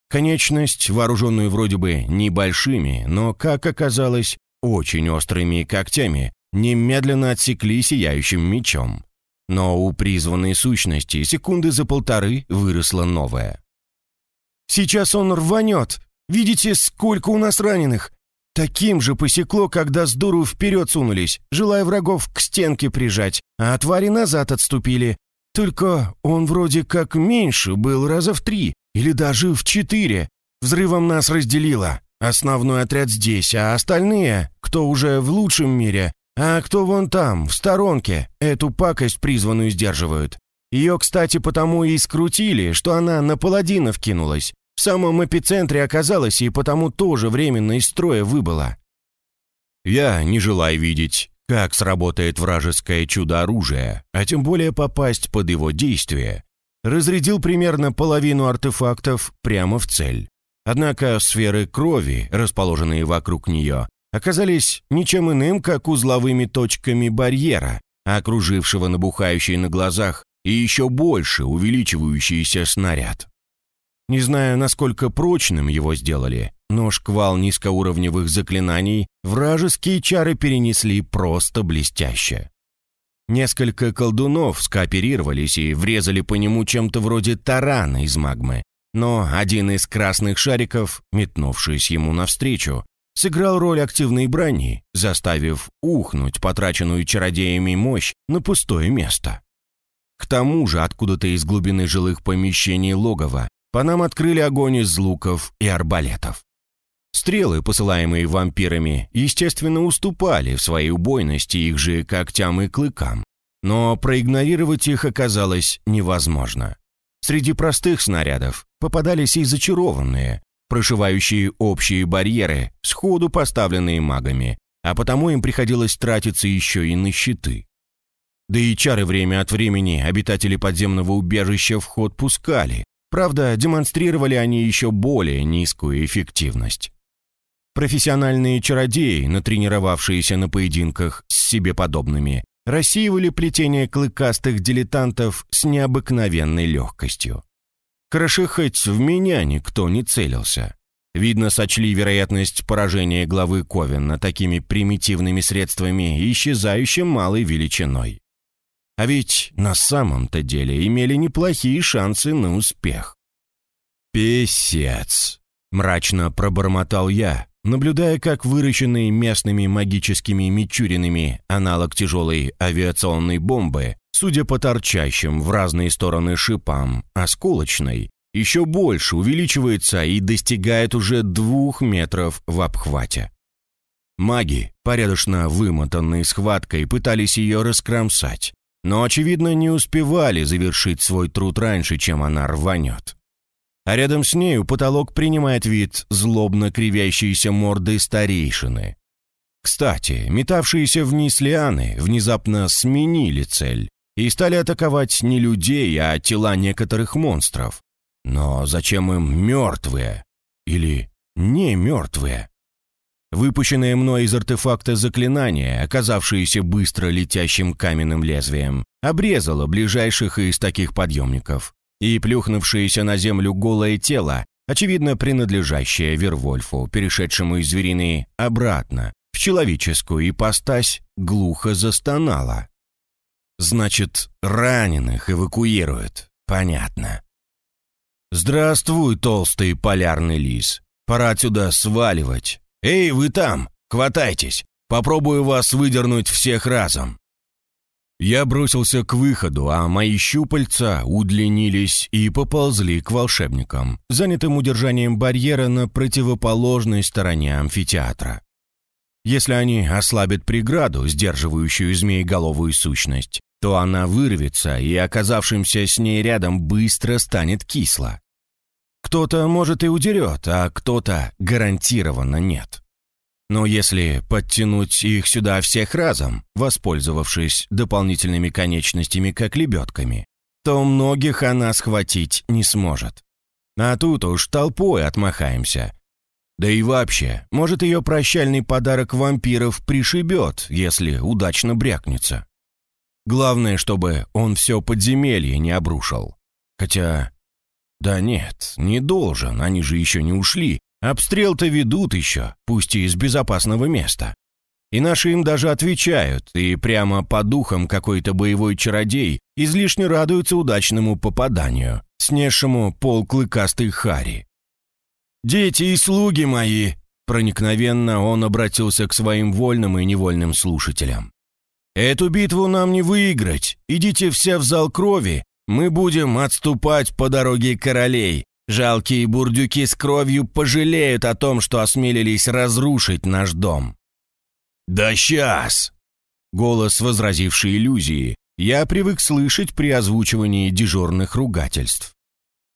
Конечность, вооруженную вроде бы небольшими, но, как оказалось, очень острыми когтями, немедленно отсекли сияющим мечом. Но у призванной сущности секунды за полторы выросла новая. «Сейчас он рванет! Видите, сколько у нас раненых? Таким же посекло, когда с дуру вперед сунулись, желая врагов к стенке прижать, а твари назад отступили. Только он вроде как меньше был раза в три или даже в четыре. Взрывом нас разделило. Основной отряд здесь, а остальные, кто уже в лучшем мире, а кто вон там, в сторонке, эту пакость призванную сдерживают. Ее, кстати, потому и скрутили, что она на паладинов кинулась. В самом эпицентре оказалась и потому тоже временно из строя выбыла. Я не желаю видеть, как сработает вражеское чудо-оружие, а тем более попасть под его действие. Разрядил примерно половину артефактов прямо в цель. Однако сферы крови, расположенные вокруг нее, оказались ничем иным, как узловыми точками барьера, окружившего набухающий на глазах и еще больше увеличивающийся снаряд. Не знаю, насколько прочным его сделали, но шквал низкоуровневых заклинаний вражеские чары перенесли просто блестяще. Несколько колдунов скооперировались и врезали по нему чем-то вроде тарана из магмы, но один из красных шариков, метнувшись ему навстречу, сыграл роль активной брони, заставив ухнуть потраченную чародеями мощь на пустое место. К тому же откуда-то из глубины жилых помещений логова по нам открыли огонь из луков и арбалетов. Стрелы, посылаемые вампирами, естественно, уступали в своей убойности их же когтям и клыкам. Но проигнорировать их оказалось невозможно. Среди простых снарядов попадались и зачарованные, прошивающие общие барьеры, сходу поставленные магами, а потому им приходилось тратиться еще и на щиты. Да и чары время от времени обитатели подземного убежища в ход пускали, Правда, демонстрировали они еще более низкую эффективность. Профессиональные чародеи, натренировавшиеся на поединках с себе подобными, рассеивали плетение клыкастых дилетантов с необыкновенной легкостью. Хорошо хоть в меня никто не целился. Видно, сочли вероятность поражения главы Ковена такими примитивными средствами, исчезающим малой величиной. А ведь на самом-то деле имели неплохие шансы на успех. «Песец!» — мрачно пробормотал я, наблюдая, как выращенный местными магическими мичуринами аналог тяжелой авиационной бомбы, судя по торчащим в разные стороны шипам, осколочной, еще больше увеличивается и достигает уже двух метров в обхвате. Маги, порядочно вымотанные схваткой, пытались ее раскромсать, но, очевидно, не успевали завершить свой труд раньше, чем она рванет а рядом с нею потолок принимает вид злобно кривящейся морды старейшины. Кстати, метавшиеся вниз лианы внезапно сменили цель и стали атаковать не людей, а тела некоторых монстров. Но зачем им мертвые? Или не мертвые? Выпущенное мной из артефакта заклинание, оказавшееся быстро летящим каменным лезвием, обрезало ближайших из таких подъемников и плюхнувшееся на землю голое тело, очевидно принадлежащее Вервольфу, перешедшему из звериной обратно, в человеческую ипостась, глухо застонало. «Значит, раненых эвакуируют. Понятно». «Здравствуй, толстый полярный лис. Пора отсюда сваливать. Эй, вы там, хватайтесь. Попробую вас выдернуть всех разом». Я бросился к выходу, а мои щупальца удлинились и поползли к волшебникам, занятым удержанием барьера на противоположной стороне амфитеатра. Если они ослабят преграду, сдерживающую змееголовую сущность, то она вырвется и оказавшимся с ней рядом быстро станет кисло. Кто-то, может, и удерет, а кто-то гарантированно нет. Но если подтянуть их сюда всех разом, воспользовавшись дополнительными конечностями как лебедками, то многих она схватить не сможет. А тут уж толпой отмахаемся. Да и вообще, может ее прощальный подарок вампиров пришибет, если удачно брякнется. Главное, чтобы он все подземелье не обрушил. Хотя... Да нет, не должен, они же еще не ушли, Обстрел-то ведут еще, пусть и из безопасного места. И наши им даже отвечают, и прямо по духам какой-то боевой чародей излишне радуется удачному попаданию, снесшему пол клыкастой хари. «Дети и слуги мои!» Проникновенно он обратился к своим вольным и невольным слушателям. «Эту битву нам не выиграть. Идите все в зал крови. Мы будем отступать по дороге королей, Жалкие бурдюки с кровью пожалеют о том, что осмелились разрушить наш дом». «Да сейчас!» Голос, возразивший иллюзии, я привык слышать при озвучивании дежурных ругательств.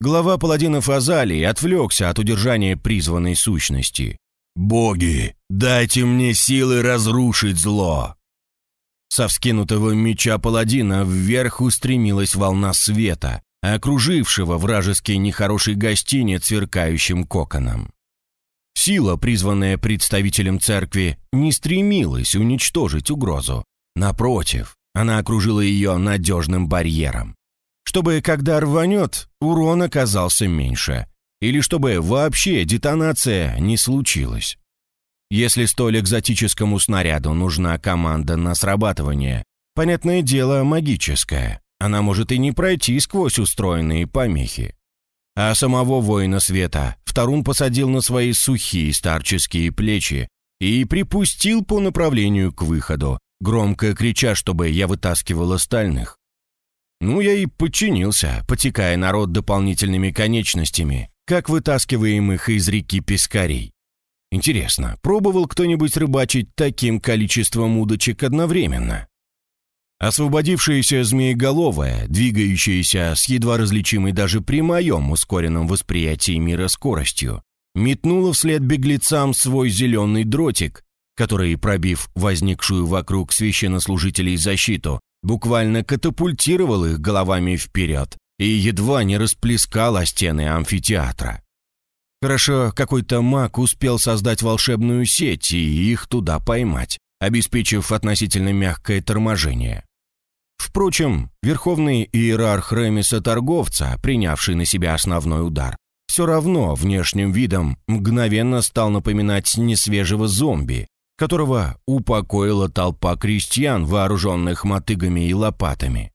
Глава паладинов Азалии отвлекся от удержания призванной сущности. «Боги, дайте мне силы разрушить зло!» Со вскинутого меча паладина вверх устремилась волна света, окружившего вражеский нехороший гостиниц сверкающим коконом. Сила, призванная представителем церкви, не стремилась уничтожить угрозу. Напротив, она окружила ее надежным барьером. Чтобы, когда рванет, урон оказался меньше. Или чтобы вообще детонация не случилась. Если столь экзотическому снаряду нужна команда на срабатывание, понятное дело, магическая, она может и не пройти сквозь устроенные помехи. А самого воина света Вторун посадил на свои сухие старческие плечи и припустил по направлению к выходу, громко крича, чтобы я вытаскивал остальных. Ну, я и подчинился, потекая народ дополнительными конечностями, как вытаскиваем их из реки Пескарей. Интересно, пробовал кто-нибудь рыбачить таким количеством удочек одновременно? Освободившаяся змееголовая, двигающаяся с едва различимой даже при моем ускоренном восприятии мира скоростью, метнула вслед беглецам свой зеленый дротик, который, пробив возникшую вокруг священнослужителей защиту, буквально катапультировал их головами вперед и едва не расплескал о стены амфитеатра. Хорошо, какой-то маг успел создать волшебную сеть и их туда поймать, обеспечив относительно мягкое торможение. Впрочем, верховный иерарх Ремиса Торговца, принявший на себя основной удар, все равно внешним видом мгновенно стал напоминать несвежего зомби, которого упокоила толпа крестьян, вооруженных мотыгами и лопатами.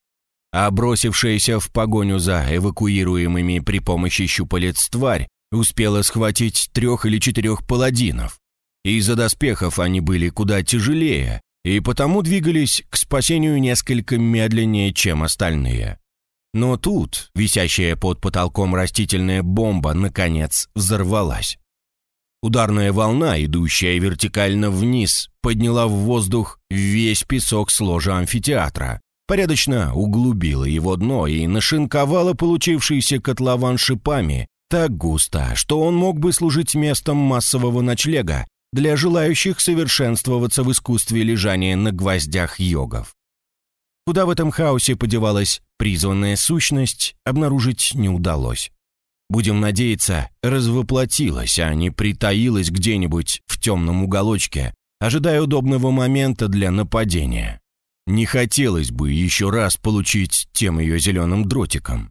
А бросившаяся в погоню за эвакуируемыми при помощи щупалец тварь успела схватить трех или четырех паладинов. Из-за доспехов они были куда тяжелее, и потому двигались к спасению несколько медленнее, чем остальные. Но тут висящая под потолком растительная бомба наконец взорвалась. Ударная волна, идущая вертикально вниз, подняла в воздух весь песок с ложа амфитеатра, порядочно углубила его дно и нашинковала получившийся котлован шипами так густо, что он мог бы служить местом массового ночлега для желающих совершенствоваться в искусстве лежания на гвоздях йогов. Куда в этом хаосе подевалась призванная сущность, обнаружить не удалось. Будем надеяться, развоплотилась, а не притаилась где-нибудь в темном уголочке, ожидая удобного момента для нападения. Не хотелось бы еще раз получить тем ее зеленым дротиком.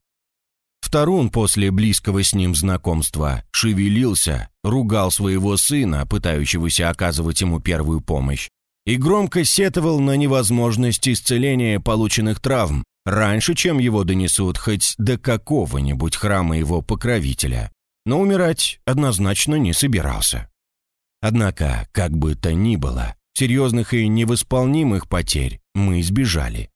Вторун после близкого с ним знакомства шевелился, ругал своего сына, пытающегося оказывать ему первую помощь, и громко сетовал на невозможность исцеления полученных травм раньше, чем его донесут хоть до какого-нибудь храма его покровителя. Но умирать однозначно не собирался. Однако, как бы то ни было, серьезных и невосполнимых потерь мы избежали.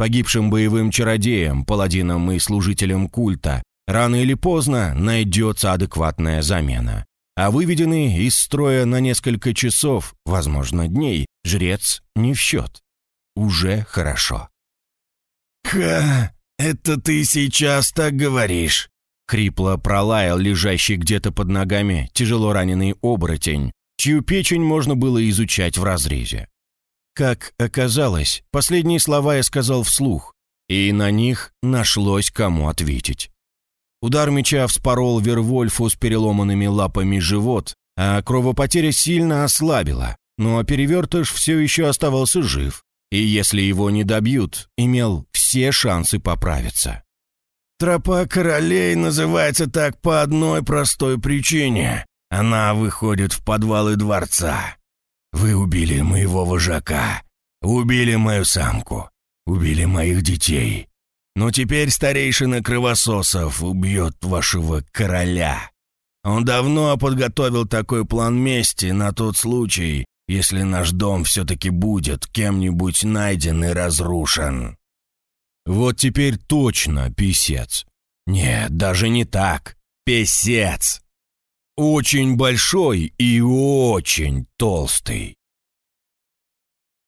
Погибшим боевым чародеям, паладинам и служителям культа рано или поздно найдется адекватная замена а выведенный из строя на несколько часов, возможно, дней, жрец не в счет. Уже хорошо. «Ха, это ты сейчас так говоришь?» Хрипло пролаял лежащий где-то под ногами тяжело раненый оборотень, чью печень можно было изучать в разрезе. Как оказалось, последние слова я сказал вслух, и на них нашлось кому ответить. Удар меча вспорол Вервольфу с переломанными лапами живот, а кровопотеря сильно ослабила, но перевертыш все еще оставался жив, и если его не добьют, имел все шансы поправиться. «Тропа королей называется так по одной простой причине. Она выходит в подвалы дворца. Вы убили моего вожака, убили мою самку, убили моих детей, но теперь старейшина Кровососов убьет вашего короля. Он давно подготовил такой план мести на тот случай, если наш дом все-таки будет кем-нибудь найден и разрушен. Вот теперь точно писец. Нет, даже не так. Песец. Очень большой и очень толстый.